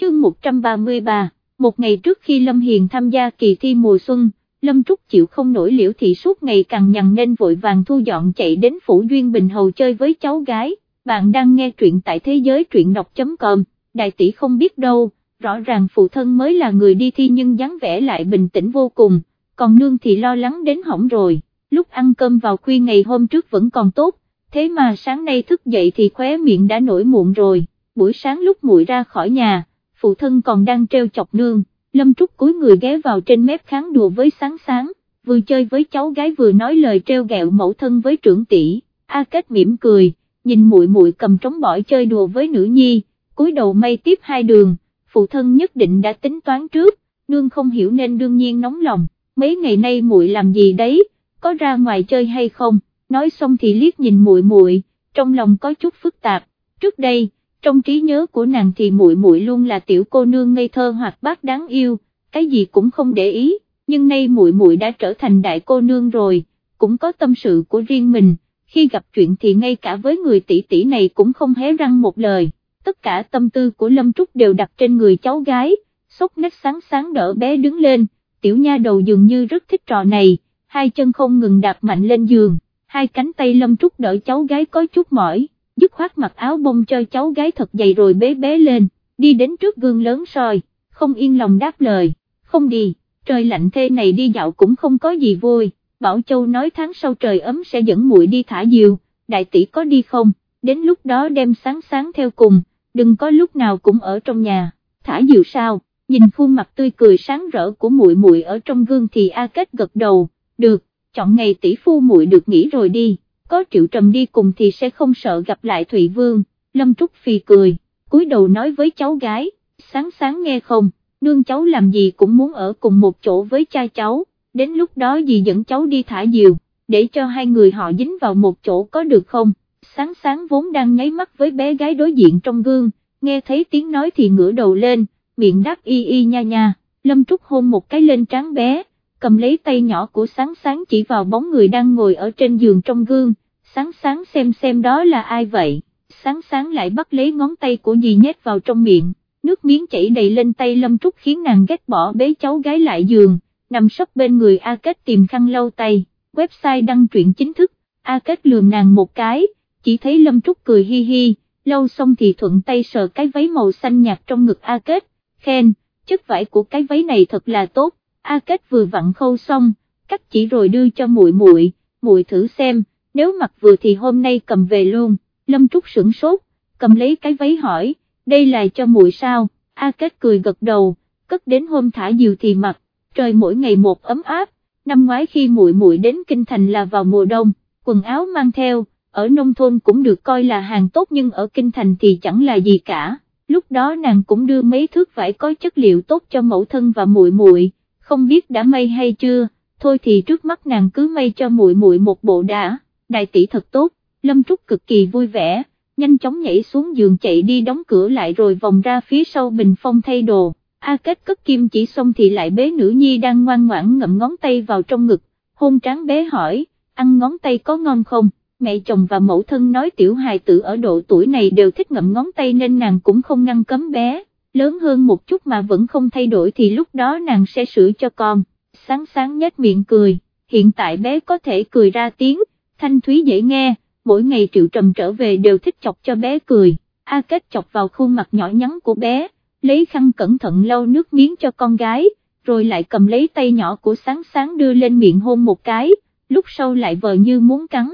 Chương 133, một ngày trước khi Lâm Hiền tham gia kỳ thi mùa xuân, Lâm Trúc chịu không nổi liễu thị suốt ngày càng nhằn nên vội vàng thu dọn chạy đến Phủ Duyên Bình Hầu chơi với cháu gái, bạn đang nghe truyện tại thế giới truyện đọc.com, đại tỷ không biết đâu, rõ ràng phụ thân mới là người đi thi nhưng dáng vẻ lại bình tĩnh vô cùng, còn nương thì lo lắng đến hỏng rồi, lúc ăn cơm vào khuya ngày hôm trước vẫn còn tốt, thế mà sáng nay thức dậy thì khóe miệng đã nổi muộn rồi buổi sáng lúc muội ra khỏi nhà, phụ thân còn đang treo chọc nương, Lâm Trúc cúi người ghé vào trên mép kháng đùa với sáng sáng, vừa chơi với cháu gái vừa nói lời treo gẹo mẫu thân với trưởng tỷ, A Kết mỉm cười, nhìn muội muội cầm trống bỏi chơi đùa với nữ nhi, cúi đầu mây tiếp hai đường, phụ thân nhất định đã tính toán trước, nương không hiểu nên đương nhiên nóng lòng, mấy ngày nay muội làm gì đấy, có ra ngoài chơi hay không, nói xong thì liếc nhìn muội muội, trong lòng có chút phức tạp, trước đây, trong trí nhớ của nàng thì muội muội luôn là tiểu cô nương ngây thơ hoặc bác đáng yêu, cái gì cũng không để ý, nhưng nay muội muội đã trở thành đại cô nương rồi, cũng có tâm sự của riêng mình, khi gặp chuyện thì ngay cả với người tỷ tỷ này cũng không hé răng một lời, tất cả tâm tư của Lâm Trúc đều đặt trên người cháu gái, sốc nách sáng sáng đỡ bé đứng lên, tiểu nha đầu dường như rất thích trò này, hai chân không ngừng đạp mạnh lên giường, hai cánh tay Lâm Trúc đỡ cháu gái có chút mỏi, dứt khoát mặc áo bông cho cháu gái thật dày rồi bế bé lên, đi đến trước gương lớn soi, không yên lòng đáp lời, không đi, trời lạnh thế này đi dạo cũng không có gì vui, Bảo Châu nói tháng sau trời ấm sẽ dẫn muội đi thả diều, đại tỷ có đi không, đến lúc đó đem sáng sáng theo cùng, đừng có lúc nào cũng ở trong nhà, thả diều sao, nhìn khuôn mặt tươi cười sáng rỡ của muội muội ở trong gương thì A Kết gật đầu, được, chọn ngày tỷ phu muội được nghỉ rồi đi, có Triệu Trầm đi cùng thì sẽ không sợ gặp lại Thụy Vương, Lâm Trúc Phi cười, cúi đầu nói với cháu gái, sáng sáng nghe không, nương cháu làm gì cũng muốn ở cùng một chỗ với cha cháu, đến lúc đó dì dẫn cháu đi thả diều, để cho hai người họ dính vào một chỗ có được không, sáng sáng vốn đang nháy mắt với bé gái đối diện trong gương, nghe thấy tiếng nói thì ngửa đầu lên, miệng đáp y y nha nha, Lâm Trúc hôn một cái lên trán bé, cầm lấy tay nhỏ của sáng sáng chỉ vào bóng người đang ngồi ở trên giường trong gương, sáng sáng xem xem đó là ai vậy, sáng sáng lại bắt lấy ngón tay của dì nhét vào trong miệng, nước miếng chảy đầy lên tay Lâm Trúc khiến nàng ghét bỏ bế cháu gái lại giường, nằm sấp bên người A Kết tìm khăn lau tay, website đăng truyện chính thức, A Kết lườm nàng một cái, chỉ thấy Lâm Trúc cười hi hi, lâu xong thì thuận tay sờ cái váy màu xanh nhạt trong ngực A Kết, khen, chất vải của cái váy này thật là tốt, A Kết vừa vặn khâu xong, cắt chỉ rồi đưa cho muội muội, muội thử xem, nếu mặc vừa thì hôm nay cầm về luôn, Lâm Trúc sửng sốt, cầm lấy cái váy hỏi, đây là cho muội sao, A Kết cười gật đầu, cất đến hôm thả diều thì mặc, trời mỗi ngày một ấm áp, năm ngoái khi muội muội đến kinh thành là vào mùa đông, quần áo mang theo, ở nông thôn cũng được coi là hàng tốt nhưng ở kinh thành thì chẳng là gì cả, lúc đó nàng cũng đưa mấy thước vải có chất liệu tốt cho mẫu thân và muội muội, không biết đã may hay chưa, thôi thì trước mắt nàng cứ may cho muội muội một bộ đã, đại tỷ thật tốt, Lâm Trúc cực kỳ vui vẻ, nhanh chóng nhảy xuống giường chạy đi đóng cửa lại rồi vòng ra phía sau bình phong thay đồ. A Kết cất kim chỉ xong thì lại bế nữ nhi đang ngoan ngoãn ngậm ngón tay vào trong ngực, hôn tráng bé hỏi, ăn ngón tay có ngon không, mẹ chồng và mẫu thân nói tiểu hài tử ở độ tuổi này đều thích ngậm ngón tay nên nàng cũng không ngăn cấm bé, lớn hơn một chút mà vẫn không thay đổi thì lúc đó nàng sẽ sửa cho con, sáng sáng nhếch miệng cười, hiện tại bé có thể cười ra tiếng, thanh thúy dễ nghe, mỗi ngày triệu trầm trở về đều thích chọc cho bé cười, A Kết chọc vào khuôn mặt nhỏ nhắn của bé. Lấy khăn cẩn thận lau nước miếng cho con gái, rồi lại cầm lấy tay nhỏ của sáng sáng đưa lên miệng hôn một cái, lúc sau lại vờ như muốn cắn,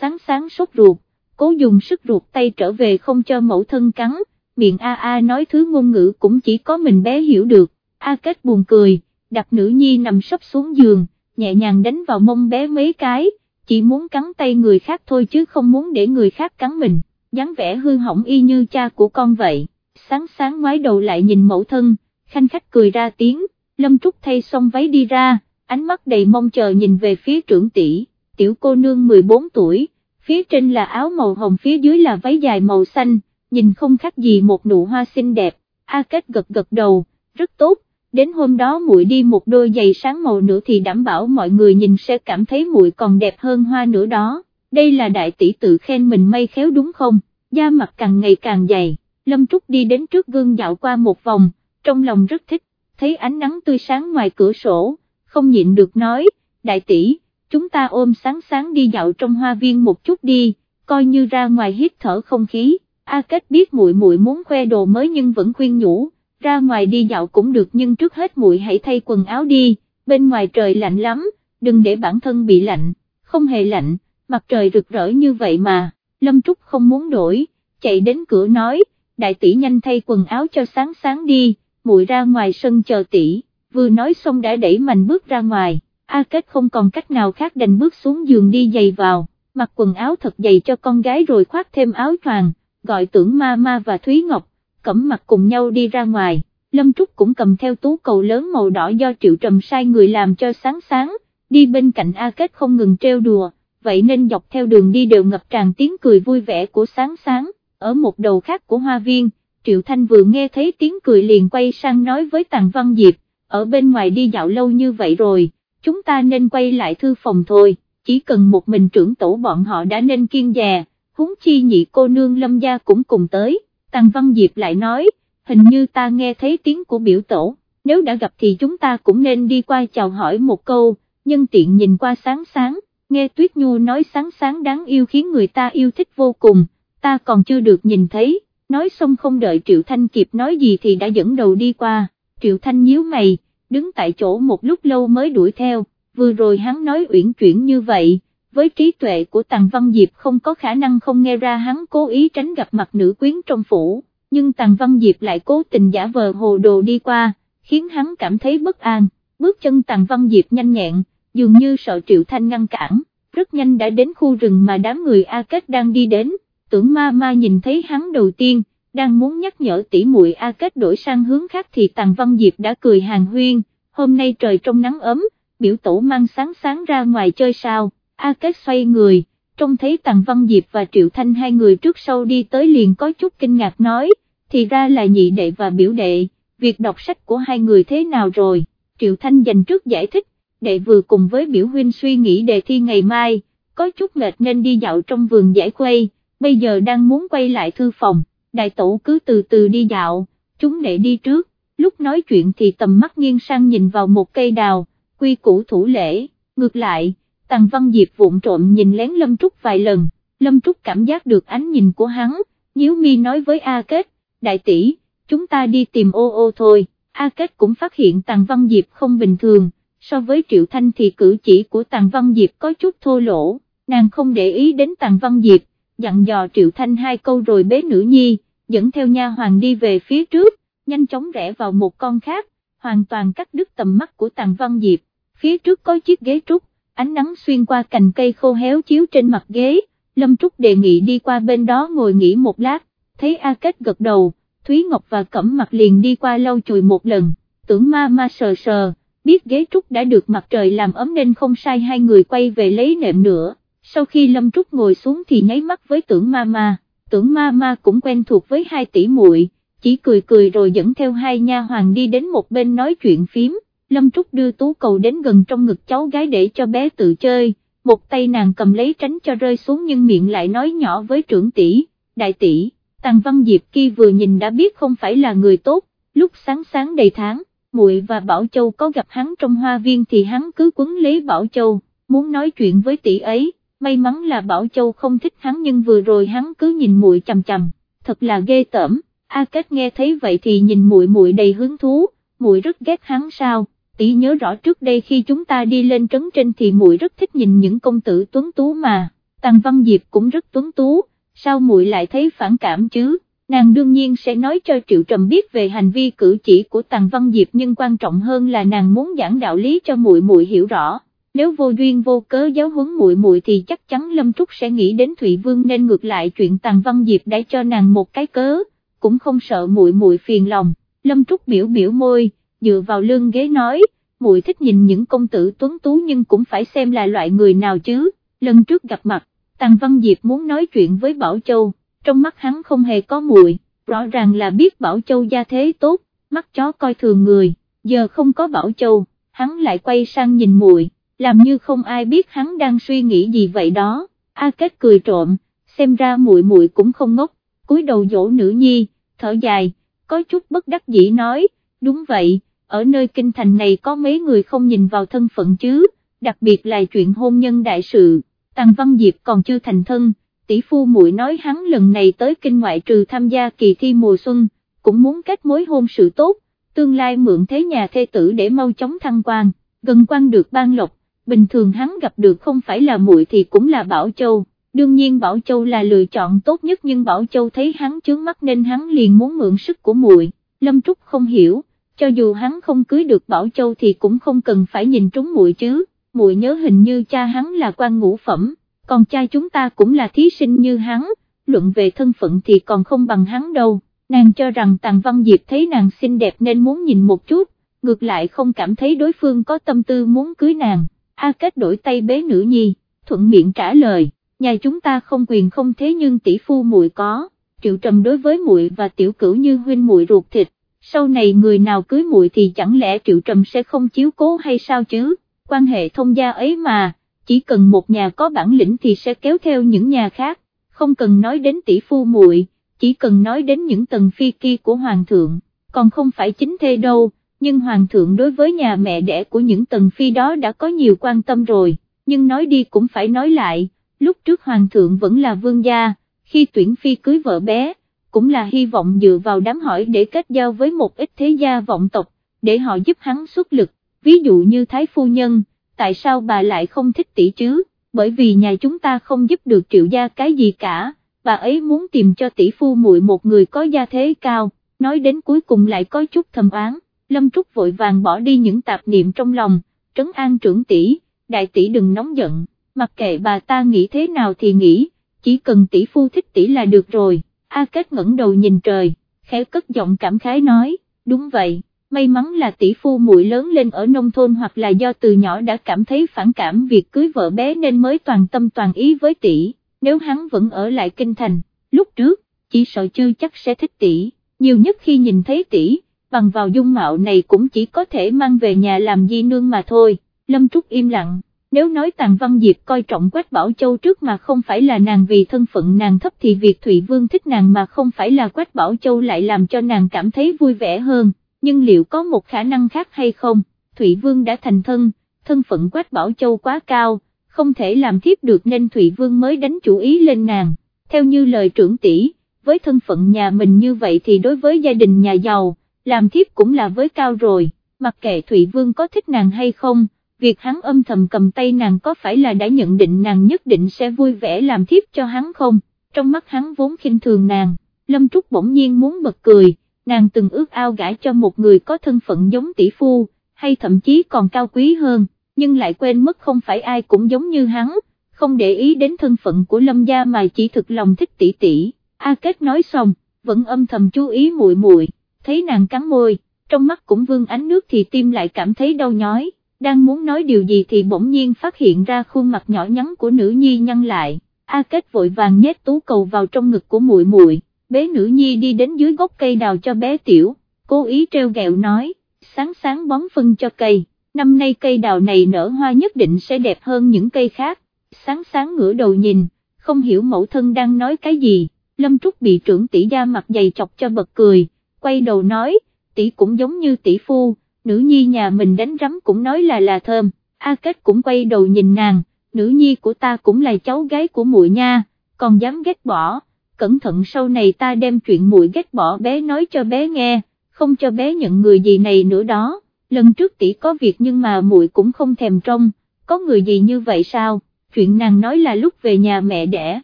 sáng sáng sốt ruột, cố dùng sức ruột tay trở về không cho mẫu thân cắn, miệng a a nói thứ ngôn ngữ cũng chỉ có mình bé hiểu được, a kết buồn cười, đặt nữ nhi nằm sấp xuống giường, nhẹ nhàng đánh vào mông bé mấy cái, chỉ muốn cắn tay người khác thôi chứ không muốn để người khác cắn mình, dáng vẻ hư hỏng y như cha của con vậy. Sáng sáng ngoái đầu lại nhìn mẫu thân, khanh khách cười ra tiếng, Lâm Trúc thay xong váy đi ra, ánh mắt đầy mong chờ nhìn về phía trưởng tỷ, tiểu cô nương 14 tuổi, phía trên là áo màu hồng phía dưới là váy dài màu xanh, nhìn không khác gì một nụ hoa xinh đẹp, A Kết gật gật đầu, rất tốt, đến hôm đó muội đi một đôi giày sáng màu nữa thì đảm bảo mọi người nhìn sẽ cảm thấy muội còn đẹp hơn hoa nữa đó, đây là đại tỷ tự khen mình may khéo đúng không, da mặt càng ngày càng dày. Lâm Trúc đi đến trước gương dạo qua một vòng, trong lòng rất thích, thấy ánh nắng tươi sáng ngoài cửa sổ, không nhịn được nói, đại tỷ, chúng ta ôm sáng sáng đi dạo trong hoa viên một chút đi, coi như ra ngoài hít thở không khí, A Kết biết muội muội muốn khoe đồ mới nhưng vẫn khuyên nhủ, ra ngoài đi dạo cũng được nhưng trước hết muội hãy thay quần áo đi, bên ngoài trời lạnh lắm, đừng để bản thân bị lạnh, không hề lạnh, mặt trời rực rỡ như vậy mà, Lâm Trúc không muốn đổi, chạy đến cửa nói, đại tỷ nhanh thay quần áo cho sáng sáng đi, muội ra ngoài sân chờ tỷ, vừa nói xong đã đẩy mạnh bước ra ngoài, A Kết không còn cách nào khác đành bước xuống giường đi giày vào, mặc quần áo thật dày cho con gái rồi khoác thêm áo choàng, gọi tưởng ma ma và Thúy Ngọc, cẩm mặt cùng nhau đi ra ngoài, Lâm Trúc cũng cầm theo tú cầu lớn màu đỏ do Triệu Trầm sai người làm cho sáng sáng, đi bên cạnh A Kết không ngừng trêu đùa, vậy nên dọc theo đường đi đều ngập tràn tiếng cười vui vẻ của sáng sáng, ở một đầu khác của hoa viên, Triệu Thanh vừa nghe thấy tiếng cười liền quay sang nói với Tàng Văn Diệp, ở bên ngoài đi dạo lâu như vậy rồi, chúng ta nên quay lại thư phòng thôi, chỉ cần một mình trưởng tổ bọn họ đã nên kiên dè, huống chi nhị cô nương lâm gia cũng cùng tới, Tàng Văn Diệp lại nói, hình như ta nghe thấy tiếng của biểu tổ, nếu đã gặp thì chúng ta cũng nên đi qua chào hỏi một câu, nhân tiện nhìn qua sáng sáng, nghe Tuyết Nhu nói sáng sáng đáng yêu khiến người ta yêu thích vô cùng, ta còn chưa được nhìn thấy, nói xong không đợi Triệu Thanh kịp nói gì thì đã dẫn đầu đi qua, Triệu Thanh nhíu mày, đứng tại chỗ một lúc lâu mới đuổi theo, vừa rồi hắn nói uyển chuyển như vậy, với trí tuệ của Tàng Văn Diệp không có khả năng không nghe ra hắn cố ý tránh gặp mặt nữ quyến trong phủ, nhưng Tàng Văn Diệp lại cố tình giả vờ hồ đồ đi qua, khiến hắn cảm thấy bất an, bước chân Tàng Văn Diệp nhanh nhẹn, dường như sợ Triệu Thanh ngăn cản, rất nhanh đã đến khu rừng mà đám người A Kết đang đi đến, tưởng ma ma nhìn thấy hắn đầu tiên, đang muốn nhắc nhở tỷ muội A Kết đổi sang hướng khác thì Tàng Văn Diệp đã cười hàng huyên, hôm nay trời trong nắng ấm, biểu tổ mang sáng sáng ra ngoài chơi sao, A Kết xoay người, trông thấy Tàng Văn Diệp và Triệu Thanh hai người trước sau đi tới liền có chút kinh ngạc nói, thì ra là nhị đệ và biểu đệ, việc đọc sách của hai người thế nào rồi, Triệu Thanh dành trước giải thích, đệ vừa cùng với biểu huynh suy nghĩ đề thi ngày mai, có chút mệt nên đi dạo trong vườn giải khuây, bây giờ đang muốn quay lại thư phòng, đại tổ cứ từ từ đi dạo, chúng đệ đi trước, lúc nói chuyện thì tầm mắt nghiêng sang nhìn vào một cây đào, quy củ thủ lễ, ngược lại, Tàng Văn Diệp vụng trộm nhìn lén Lâm Trúc vài lần, Lâm Trúc cảm giác được ánh nhìn của hắn, nhíu mi nói với A Kết, đại tỷ, chúng ta đi tìm ô ô thôi, A Kết cũng phát hiện Tàng Văn Diệp không bình thường, so với Triệu Thanh thì cử chỉ của Tàng Văn Diệp có chút thô lỗ, nàng không để ý đến Tàng Văn Diệp, dặn dò Triệu Thanh hai câu rồi bế nữ nhi, dẫn theo nha hoàng đi về phía trước, nhanh chóng rẽ vào một con khác, hoàn toàn cắt đứt tầm mắt của Tàng Văn Diệp, phía trước có chiếc ghế trúc, ánh nắng xuyên qua cành cây khô héo chiếu trên mặt ghế, Lâm Trúc đề nghị đi qua bên đó ngồi nghỉ một lát, thấy A Kết gật đầu, Thúy Ngọc và Cẩm mặt liền đi qua lau chùi một lần, tưởng ma ma sờ sờ, biết ghế trúc đã được mặt trời làm ấm nên không sai hai người quay về lấy nệm nữa, sau khi Lâm Trúc ngồi xuống thì nháy mắt với tưởng ma ma, tưởng ma ma cũng quen thuộc với hai tỷ muội, chỉ cười cười rồi dẫn theo hai nha hoàng đi đến một bên nói chuyện phím, Lâm Trúc đưa tú cầu đến gần trong ngực cháu gái để cho bé tự chơi, một tay nàng cầm lấy tránh cho rơi xuống nhưng miệng lại nói nhỏ với trưởng tỷ, đại tỷ, Tàng Văn Diệp kia vừa nhìn đã biết không phải là người tốt, lúc sáng sáng đầy tháng, muội và Bảo Châu có gặp hắn trong hoa viên thì hắn cứ quấn lấy Bảo Châu, muốn nói chuyện với tỷ ấy, may mắn là Bảo Châu không thích hắn nhưng vừa rồi hắn cứ nhìn muội chằm chằm, thật là ghê tởm, A Kết nghe thấy vậy thì nhìn muội muội đầy hứng thú, muội rất ghét hắn sao? Tỷ nhớ rõ trước đây khi chúng ta đi lên trấn trên thì muội rất thích nhìn những công tử tuấn tú mà, Tàng Văn Diệp cũng rất tuấn tú, sao muội lại thấy phản cảm chứ, nàng đương nhiên sẽ nói cho Triệu Trầm biết về hành vi cử chỉ của Tàng Văn Diệp nhưng quan trọng hơn là nàng muốn giảng đạo lý cho muội muội hiểu rõ. Nếu vô duyên vô cớ giáo huấn muội muội thì chắc chắn Lâm Trúc sẽ nghĩ đến Thụy Vương nên ngược lại chuyện Tàng Văn Diệp đã cho nàng một cái cớ, cũng không sợ muội muội phiền lòng. Lâm Trúc biểu biểu môi, dựa vào lưng ghế nói, muội thích nhìn những công tử tuấn tú nhưng cũng phải xem là loại người nào chứ, lần trước gặp mặt, Tàng Văn Diệp muốn nói chuyện với Bảo Châu, trong mắt hắn không hề có muội, rõ ràng là biết Bảo Châu gia thế tốt, mắt chó coi thường người, giờ không có Bảo Châu, hắn lại quay sang nhìn muội, làm như không ai biết hắn đang suy nghĩ gì vậy đó, A Kết cười trộm, xem ra muội muội cũng không ngốc, cúi đầu dỗ nữ nhi, thở dài, có chút bất đắc dĩ nói, đúng vậy, ở nơi kinh thành này có mấy người không nhìn vào thân phận chứ, đặc biệt là chuyện hôn nhân đại sự, Tàng Văn Diệp còn chưa thành thân, tỷ phu muội nói hắn lần này tới kinh ngoại trừ tham gia kỳ thi mùa xuân, cũng muốn kết mối hôn sự tốt, tương lai mượn thế nhà thê tử để mau chóng thăng quan, gần quan được ban lộc, bình thường hắn gặp được không phải là muội thì cũng là Bảo Châu. Đương nhiên Bảo Châu là lựa chọn tốt nhất nhưng Bảo Châu thấy hắn chướng mắt nên hắn liền muốn mượn sức của muội. Lâm Trúc không hiểu, cho dù hắn không cưới được Bảo Châu thì cũng không cần phải nhìn trúng muội chứ, muội nhớ hình như cha hắn là quan ngũ phẩm, còn cha chúng ta cũng là thí sinh như hắn, luận về thân phận thì còn không bằng hắn đâu, nàng cho rằng Tàng Văn Diệp thấy nàng xinh đẹp nên muốn nhìn một chút, ngược lại không cảm thấy đối phương có tâm tư muốn cưới nàng, A Kết đổi tay bế nữ nhi, thuận miệng trả lời, nhà chúng ta không quyền không thế nhưng tỷ phu muội có, triệu trầm đối với muội và tiểu cửu như huynh muội ruột thịt, sau này người nào cưới muội thì chẳng lẽ triệu trầm sẽ không chiếu cố hay sao chứ, quan hệ thông gia ấy mà, chỉ cần một nhà có bản lĩnh thì sẽ kéo theo những nhà khác, không cần nói đến tỷ phu muội, chỉ cần nói đến những tầng phi kia của hoàng thượng, còn không phải chính thê đâu, nhưng hoàng thượng đối với nhà mẹ đẻ của những tầng phi đó đã có nhiều quan tâm rồi, nhưng nói đi cũng phải nói lại, lúc trước hoàng thượng vẫn là vương gia, khi tuyển phi cưới vợ bé, cũng là hy vọng dựa vào đám hỏi để kết giao với một ít thế gia vọng tộc, để họ giúp hắn xuất lực, ví dụ như Thái Phu Nhân, tại sao bà lại không thích tỷ chứ, bởi vì nhà chúng ta không giúp được triệu gia cái gì cả, bà ấy muốn tìm cho tỷ phu muội một người có gia thế cao, nói đến cuối cùng lại có chút thầm oán, Lâm Trúc vội vàng bỏ đi những tạp niệm trong lòng, trấn an trưởng tỷ, đại tỷ đừng nóng giận, mặc kệ bà ta nghĩ thế nào thì nghĩ, chỉ cần tỷ phu thích tỷ là được rồi, A Kết ngẩng đầu nhìn trời, khẽ cất giọng cảm khái nói, đúng vậy, may mắn là tỷ phu muội lớn lên ở nông thôn hoặc là do từ nhỏ đã cảm thấy phản cảm việc cưới vợ bé nên mới toàn tâm toàn ý với tỷ, nếu hắn vẫn ở lại kinh thành, lúc trước, chỉ sợ chưa chắc sẽ thích tỷ, nhiều nhất khi nhìn thấy tỷ, bằng vào dung mạo này cũng chỉ có thể mang về nhà làm di nương mà thôi, Lâm Trúc im lặng, nếu nói Tàng Văn Diệp coi trọng Quách Bảo Châu trước mà không phải là nàng vì thân phận nàng thấp thì việc Thụy Vương thích nàng mà không phải là Quách Bảo Châu lại làm cho nàng cảm thấy vui vẻ hơn, nhưng liệu có một khả năng khác hay không, Thụy Vương đã thành thân, thân phận Quách Bảo Châu quá cao, không thể làm thiếp được nên Thụy Vương mới đánh chủ ý lên nàng, theo như lời trưởng tỷ, với thân phận nhà mình như vậy thì đối với gia đình nhà giàu, làm thiếp cũng là với cao rồi, mặc kệ Thụy Vương có thích nàng hay không, việc hắn âm thầm cầm tay nàng có phải là đã nhận định nàng nhất định sẽ vui vẻ làm thiếp cho hắn không, trong mắt hắn vốn khinh thường nàng, Lâm Trúc bỗng nhiên muốn bật cười, nàng từng ước ao gả cho một người có thân phận giống tỷ phu, hay thậm chí còn cao quý hơn, nhưng lại quên mất không phải ai cũng giống như hắn, không để ý đến thân phận của Lâm gia mà chỉ thực lòng thích tỷ tỷ. A Kết nói xong, vẫn âm thầm chú ý muội muội, thấy nàng cắn môi, trong mắt cũng vương ánh nước thì tim lại cảm thấy đau nhói, đang muốn nói điều gì thì bỗng nhiên phát hiện ra khuôn mặt nhỏ nhắn của nữ nhi nhăn lại, A Kết vội vàng nhét tú cầu vào trong ngực của muội muội, bế nữ nhi đi đến dưới gốc cây đào cho bé tiểu, cố ý treo gẹo nói, sáng sáng bón phân cho cây, năm nay cây đào này nở hoa nhất định sẽ đẹp hơn những cây khác, sáng sáng ngửa đầu nhìn, không hiểu mẫu thân đang nói cái gì, Lâm Trúc bị trưởng tỷ gia mặt dày chọc cho bật cười, quay đầu nói, tỷ cũng giống như tỷ phu, nữ nhi nhà mình đánh rắm cũng nói là là thơm, A Kết cũng quay đầu nhìn nàng, nữ nhi của ta cũng là cháu gái của muội nha, còn dám ghét bỏ, cẩn thận sau này ta đem chuyện muội ghét bỏ bé nói cho bé nghe, không cho bé nhận người gì này nữa đó, lần trước tỷ có việc nhưng mà muội cũng không thèm trông, có người gì như vậy sao, chuyện nàng nói là lúc về nhà mẹ đẻ,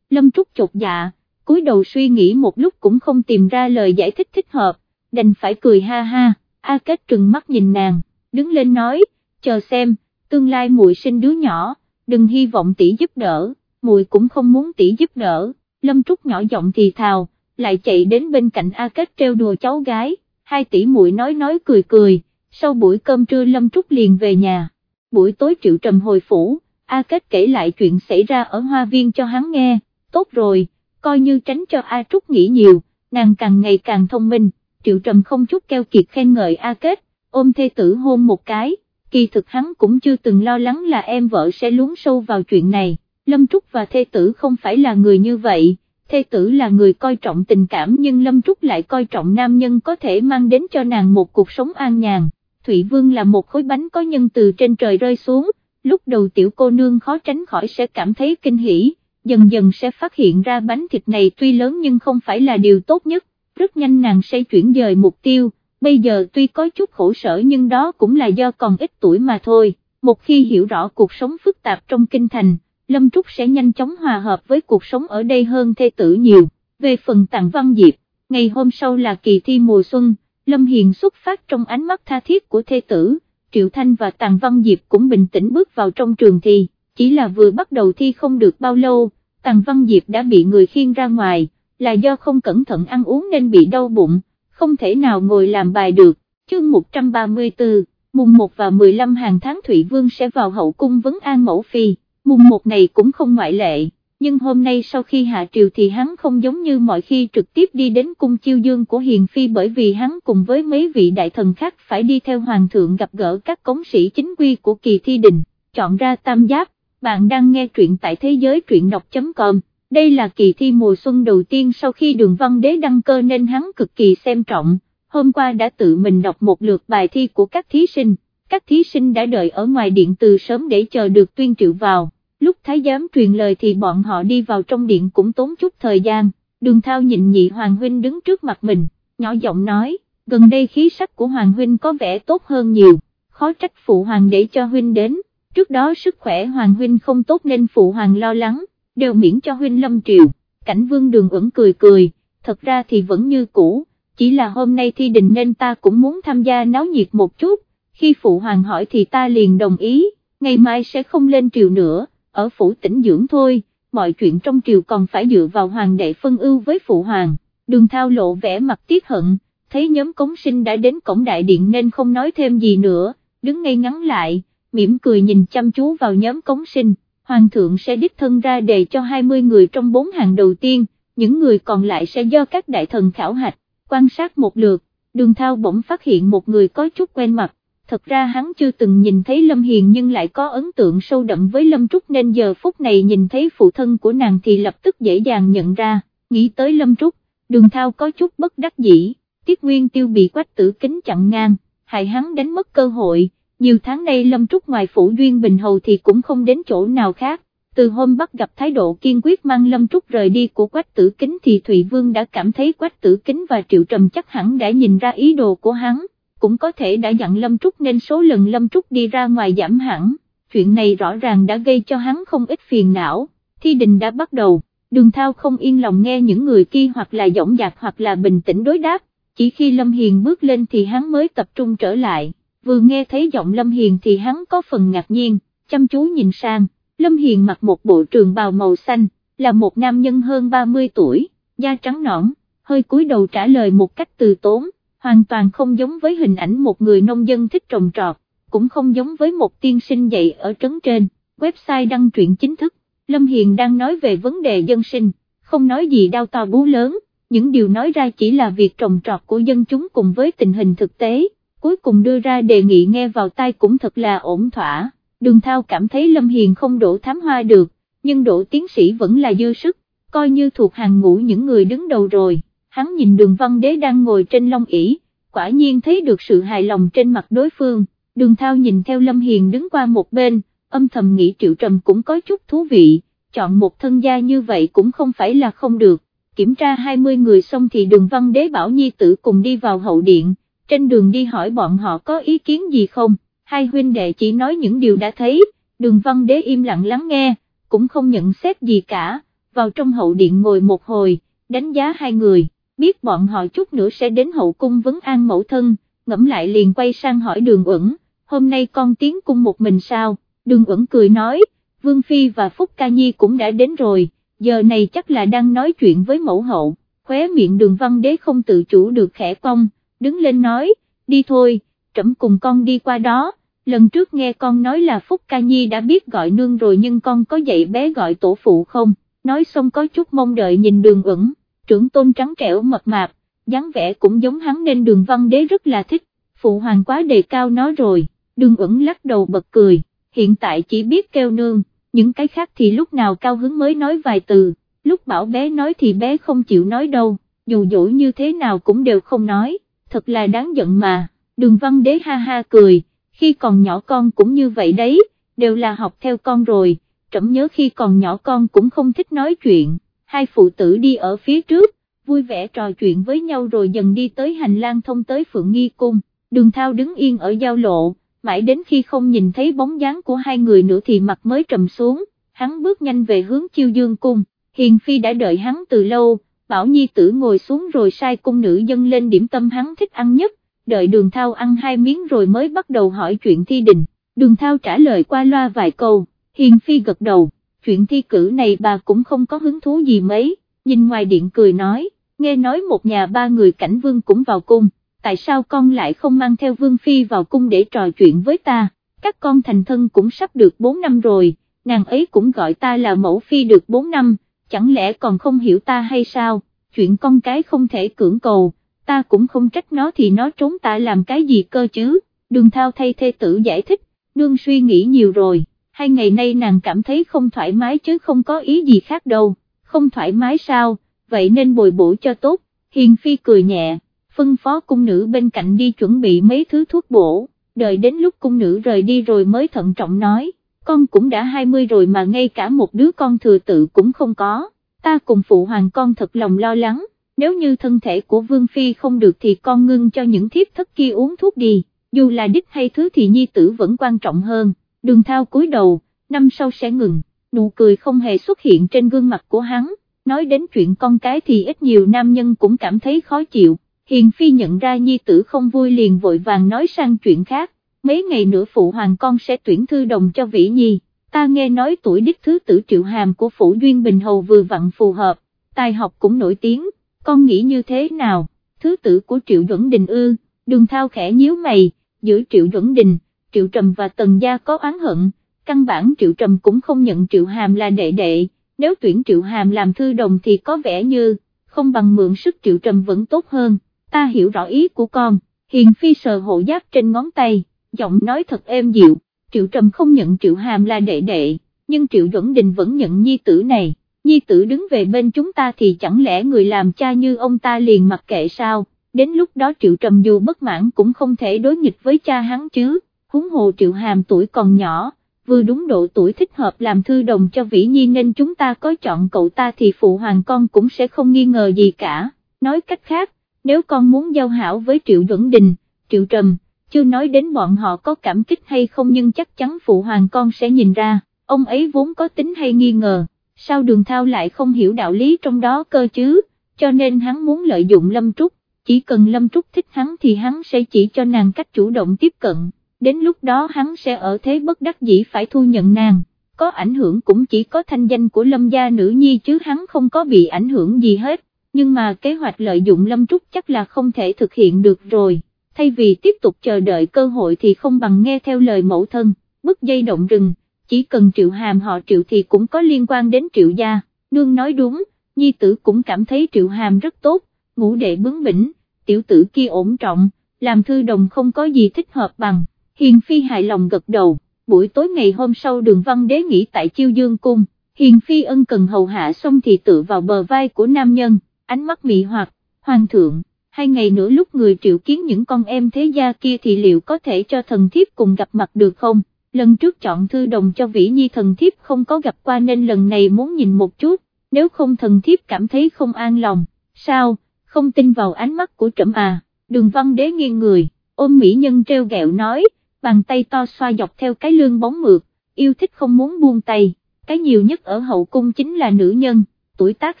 Lâm Trúc chột dạ, cúi đầu suy nghĩ một lúc cũng không tìm ra lời giải thích thích hợp, đành phải cười ha ha, A Kết trừng mắt nhìn nàng, đứng lên nói, chờ xem, tương lai muội sinh đứa nhỏ, đừng hy vọng tỷ giúp đỡ, muội cũng không muốn tỷ giúp đỡ, Lâm Trúc nhỏ giọng thì thào, lại chạy đến bên cạnh A Kết treo đùa cháu gái, hai tỷ muội nói nói cười cười, sau buổi cơm trưa Lâm Trúc liền về nhà, buổi tối Triệu Trầm hồi phủ, A Kết kể lại chuyện xảy ra ở hoa viên cho hắn nghe, tốt rồi, coi như tránh cho A Trúc nghĩ nhiều, nàng càng ngày càng thông minh. Triệu Trầm không chút keo kiệt khen ngợi A Kết, ôm thê tử hôn một cái, kỳ thực hắn cũng chưa từng lo lắng là em vợ sẽ lún sâu vào chuyện này, Lâm Trúc và thê tử không phải là người như vậy, thê tử là người coi trọng tình cảm nhưng Lâm Trúc lại coi trọng nam nhân có thể mang đến cho nàng một cuộc sống an nhàn, Thụy Vương là một khối bánh có nhân từ trên trời rơi xuống, lúc đầu tiểu cô nương khó tránh khỏi sẽ cảm thấy kinh hỉ, dần dần sẽ phát hiện ra bánh thịt này tuy lớn nhưng không phải là điều tốt nhất rất nhanh nàng sẽ chuyển dời mục tiêu, bây giờ tuy có chút khổ sở nhưng đó cũng là do còn ít tuổi mà thôi, một khi hiểu rõ cuộc sống phức tạp trong kinh thành, Lâm Trúc sẽ nhanh chóng hòa hợp với cuộc sống ở đây hơn thê tử nhiều, về phần tặng văn diệp, ngày hôm sau là kỳ thi mùa xuân, Lâm Hiền xuất phát trong ánh mắt tha thiết của thê tử, Triệu Thanh và Tàng Văn Diệp cũng bình tĩnh bước vào trong trường thi, chỉ là vừa bắt đầu thi không được bao lâu, Tàng Văn Diệp đã bị người khiêng ra ngoài, là do không cẩn thận ăn uống nên bị đau bụng, không thể nào ngồi làm bài được, chương 134, mùng 1 và 15 hàng tháng Thụy Vương sẽ vào hậu cung vấn an mẫu phi, mùng 1 này cũng không ngoại lệ nhưng hôm nay sau khi hạ triều thì hắn không giống như mọi khi trực tiếp đi đến cung chiêu dương của Hiền Phi bởi vì hắn cùng với mấy vị đại thần khác phải đi theo Hoàng thượng gặp gỡ các cống sĩ chính quy của kỳ thi đình, chọn ra tam giáp, bạn đang nghe truyện tại thế giới truyện đọc.com. Đây là kỳ thi mùa xuân đầu tiên sau khi đường văn đế đăng cơ nên hắn cực kỳ xem trọng, hôm qua đã tự mình đọc một lượt bài thi của các thí sinh, các thí sinh đã đợi ở ngoài điện từ sớm để chờ được tuyên triệu vào. Lúc thái giám truyền lời thì bọn họ đi vào trong điện cũng tốn chút thời gian, đường thao nhịn nhị Hoàng Huynh đứng trước mặt mình, nhỏ giọng nói, gần đây khí sắc của Hoàng Huynh có vẻ tốt hơn nhiều, khó trách Phụ Hoàng để cho Huynh đến, trước đó sức khỏe Hoàng Huynh không tốt nên Phụ Hoàng lo lắng, đều miễn cho Huynh lâm triều, cảnh vương đường ẩn cười cười, thật ra thì vẫn như cũ, chỉ là hôm nay thi đình nên ta cũng muốn tham gia náo nhiệt một chút, khi Phụ Hoàng hỏi thì ta liền đồng ý, ngày mai sẽ không lên triều nữa ở phủ tỉnh dưỡng thôi, mọi chuyện trong triều còn phải dựa vào hoàng đệ phân ưu với phụ hoàng, đường thao lộ vẻ mặt tiếc hận, thấy nhóm cống sinh đã đến cổng đại điện nên không nói thêm gì nữa, đứng ngay ngắn lại, mỉm cười nhìn chăm chú vào nhóm cống sinh, hoàng thượng sẽ đích thân ra đề cho 20 người trong bốn hàng đầu tiên, những người còn lại sẽ do các đại thần khảo hạch, quan sát một lượt, đường thao bỗng phát hiện một người có chút quen mặt, thật ra hắn chưa từng nhìn thấy Lâm Hiền nhưng lại có ấn tượng sâu đậm với Lâm Trúc nên giờ phút này nhìn thấy phụ thân của nàng thì lập tức dễ dàng nhận ra, nghĩ tới Lâm Trúc, đường thao có chút bất đắc dĩ, Tiết Nguyên Tiêu bị quách tử kính chặn ngang, hại hắn đánh mất cơ hội, nhiều tháng nay Lâm Trúc ngoài phủ Duyên Bình Hầu thì cũng không đến chỗ nào khác. Từ hôm bắt gặp thái độ kiên quyết mang Lâm Trúc rời đi của Quách Tử Kính thì Thụy Vương đã cảm thấy Quách Tử Kính và Triệu Trầm chắc hẳn đã nhìn ra ý đồ của hắn, cũng có thể đã dặn Lâm Trúc nên số lần Lâm Trúc đi ra ngoài giảm hẳn, chuyện này rõ ràng đã gây cho hắn không ít phiền não, thi đình đã bắt đầu, đường thao không yên lòng nghe những người kia hoặc là dõng dạc hoặc là bình tĩnh đối đáp, chỉ khi Lâm Hiền bước lên thì hắn mới tập trung trở lại, vừa nghe thấy giọng Lâm Hiền thì hắn có phần ngạc nhiên, chăm chú nhìn sang, Lâm Hiền mặc một bộ trường bào màu xanh, là một nam nhân hơn 30 tuổi, da trắng nõn, hơi cúi đầu trả lời một cách từ tốn hoàn toàn không giống với hình ảnh một người nông dân thích trồng trọt, cũng không giống với một tiên sinh dạy ở trấn trên, website đăng truyện chính thức, Lâm Hiền đang nói về vấn đề dân sinh, không nói gì đau to bú lớn, những điều nói ra chỉ là việc trồng trọt của dân chúng cùng với tình hình thực tế, cuối cùng đưa ra đề nghị nghe vào tai cũng thật là ổn thỏa, đường thao cảm thấy Lâm Hiền không đổ thám hoa được, nhưng đổ tiến sĩ vẫn là dư sức, coi như thuộc hàng ngũ những người đứng đầu rồi. Hắn nhìn đường văn đế đang ngồi trên long ỷ, quả nhiên thấy được sự hài lòng trên mặt đối phương, đường thao nhìn theo Lâm Hiền đứng qua một bên, âm thầm nghĩ triệu trầm cũng có chút thú vị, chọn một thân gia như vậy cũng không phải là không được, kiểm tra 20 người xong thì đường văn đế bảo nhi tử cùng đi vào hậu điện, trên đường đi hỏi bọn họ có ý kiến gì không, hai huynh đệ chỉ nói những điều đã thấy, đường văn đế im lặng lắng nghe, cũng không nhận xét gì cả, vào trong hậu điện ngồi một hồi, đánh giá hai người biết bọn họ chút nữa sẽ đến hậu cung vấn an mẫu thân, ngẫm lại liền quay sang hỏi đường uẩn, hôm nay con tiến cung một mình sao, đường uẩn cười nói, Vương Phi và Phúc Ca Nhi cũng đã đến rồi, giờ này chắc là đang nói chuyện với mẫu hậu, khóe miệng đường văn đế không tự chủ được khẽ cong, đứng lên nói, đi thôi, trẫm cùng con đi qua đó, lần trước nghe con nói là Phúc Ca Nhi đã biết gọi nương rồi nhưng con có dạy bé gọi tổ phụ không, nói xong có chút mong đợi nhìn đường uẩn trưởng tôn trắng trẻo mập mạp, dáng vẻ cũng giống hắn nên đường văn đế rất là thích, phụ hoàng quá đề cao nó rồi, đường ẩn lắc đầu bật cười, hiện tại chỉ biết kêu nương, những cái khác thì lúc nào cao hứng mới nói vài từ, lúc bảo bé nói thì bé không chịu nói đâu, dù dỗi như thế nào cũng đều không nói, thật là đáng giận mà, đường văn đế ha ha cười, khi còn nhỏ con cũng như vậy đấy, đều là học theo con rồi, trẫm nhớ khi còn nhỏ con cũng không thích nói chuyện. Hai phụ tử đi ở phía trước, vui vẻ trò chuyện với nhau rồi dần đi tới hành lang thông tới Phượng Nghi Cung, đường thao đứng yên ở giao lộ, mãi đến khi không nhìn thấy bóng dáng của hai người nữa thì mặt mới trầm xuống, hắn bước nhanh về hướng chiêu dương cung, Hiền Phi đã đợi hắn từ lâu, bảo nhi tử ngồi xuống rồi sai cung nữ dân lên điểm tâm hắn thích ăn nhất, đợi đường thao ăn hai miếng rồi mới bắt đầu hỏi chuyện thi đình, đường thao trả lời qua loa vài câu, Hiền Phi gật đầu chuyện thi cử này bà cũng không có hứng thú gì mấy, nhìn ngoài điện cười nói, nghe nói một nhà ba người cảnh vương cũng vào cung, tại sao con lại không mang theo vương phi vào cung để trò chuyện với ta, các con thành thân cũng sắp được 4 năm rồi, nàng ấy cũng gọi ta là mẫu phi được 4 năm, chẳng lẽ còn không hiểu ta hay sao, chuyện con cái không thể cưỡng cầu, ta cũng không trách nó thì nó trốn ta làm cái gì cơ chứ, đường thao thay thê tử giải thích, nương suy nghĩ nhiều rồi, hai ngày nay nàng cảm thấy không thoải mái chứ không có ý gì khác đâu, không thoải mái sao, vậy nên bồi bổ cho tốt, hiền phi cười nhẹ, phân phó cung nữ bên cạnh đi chuẩn bị mấy thứ thuốc bổ, đợi đến lúc cung nữ rời đi rồi mới thận trọng nói, con cũng đã 20 rồi mà ngay cả một đứa con thừa tự cũng không có, ta cùng phụ hoàng con thật lòng lo lắng, nếu như thân thể của Vương Phi không được thì con ngưng cho những thiếp thất kia uống thuốc đi, dù là đích hay thứ thì nhi tử vẫn quan trọng hơn, đường thao cúi đầu, năm sau sẽ ngừng, nụ cười không hề xuất hiện trên gương mặt của hắn, nói đến chuyện con cái thì ít nhiều nam nhân cũng cảm thấy khó chịu, Hiền Phi nhận ra nhi tử không vui liền vội vàng nói sang chuyện khác, mấy ngày nữa phụ hoàng con sẽ tuyển thư đồng cho Vĩ Nhi, ta nghe nói tuổi đích thứ tử triệu hàm của Phủ Duyên Bình Hầu vừa vặn phù hợp, tài học cũng nổi tiếng, con nghĩ như thế nào, thứ tử của Triệu Duẩn Đình ư, đường thao khẽ nhíu mày, giữa Triệu Duẩn Đình, Triệu Trầm và Tần Gia có oán hận, căn bản Triệu Trầm cũng không nhận Triệu Hàm là đệ đệ, nếu tuyển Triệu Hàm làm thư đồng thì có vẻ như, không bằng mượn sức Triệu Trầm vẫn tốt hơn, ta hiểu rõ ý của con, Hiền Phi sờ hộ giáp trên ngón tay, giọng nói thật êm dịu, Triệu Trầm không nhận Triệu Hàm là đệ đệ, nhưng Triệu Duẩn Đình vẫn nhận nhi tử này, nhi tử đứng về bên chúng ta thì chẳng lẽ người làm cha như ông ta liền mặc kệ sao, đến lúc đó Triệu Trầm dù bất mãn cũng không thể đối nghịch với cha hắn chứ, huống hồ Triệu Hàm tuổi còn nhỏ, vừa đúng độ tuổi thích hợp làm thư đồng cho Vĩ Nhi nên chúng ta có chọn cậu ta thì phụ hoàng con cũng sẽ không nghi ngờ gì cả, nói cách khác, nếu con muốn giao hảo với Triệu Duẩn Đình, Triệu Trầm, chưa nói đến bọn họ có cảm kích hay không nhưng chắc chắn phụ hoàng con sẽ nhìn ra, ông ấy vốn có tính hay nghi ngờ, sao đường thao lại không hiểu đạo lý trong đó cơ chứ, cho nên hắn muốn lợi dụng Lâm Trúc, chỉ cần Lâm Trúc thích hắn thì hắn sẽ chỉ cho nàng cách chủ động tiếp cận, đến lúc đó hắn sẽ ở thế bất đắc dĩ phải thu nhận nàng, có ảnh hưởng cũng chỉ có thanh danh của Lâm gia nữ nhi chứ hắn không có bị ảnh hưởng gì hết, nhưng mà kế hoạch lợi dụng Lâm Trúc chắc là không thể thực hiện được rồi thay vì tiếp tục chờ đợi cơ hội thì không bằng nghe theo lời mẫu thân, bức dây động rừng, chỉ cần triệu hàm họ triệu thì cũng có liên quan đến triệu gia, nương nói đúng, nhi tử cũng cảm thấy triệu hàm rất tốt, ngũ đệ bướng bỉnh, tiểu tử kia ổn trọng, làm thư đồng không có gì thích hợp bằng, hiền phi hài lòng gật đầu, buổi tối ngày hôm sau đường văn đế nghỉ tại chiêu dương cung, hiền phi ân cần hầu hạ xong thì tự vào bờ vai của nam nhân, ánh mắt mị hoặc, hoàng thượng hai ngày nữa lúc người triệu kiến những con em thế gia kia thì liệu có thể cho thần thiếp cùng gặp mặt được không, lần trước chọn thư đồng cho Vĩ Nhi thần thiếp không có gặp qua nên lần này muốn nhìn một chút, nếu không thần thiếp cảm thấy không an lòng, sao, không tin vào ánh mắt của trẫm à, đường văn đế nghiêng người, ôm mỹ nhân treo gẹo nói, bàn tay to xoa dọc theo cái lương bóng mượt, yêu thích không muốn buông tay, cái nhiều nhất ở hậu cung chính là nữ nhân, tuổi tác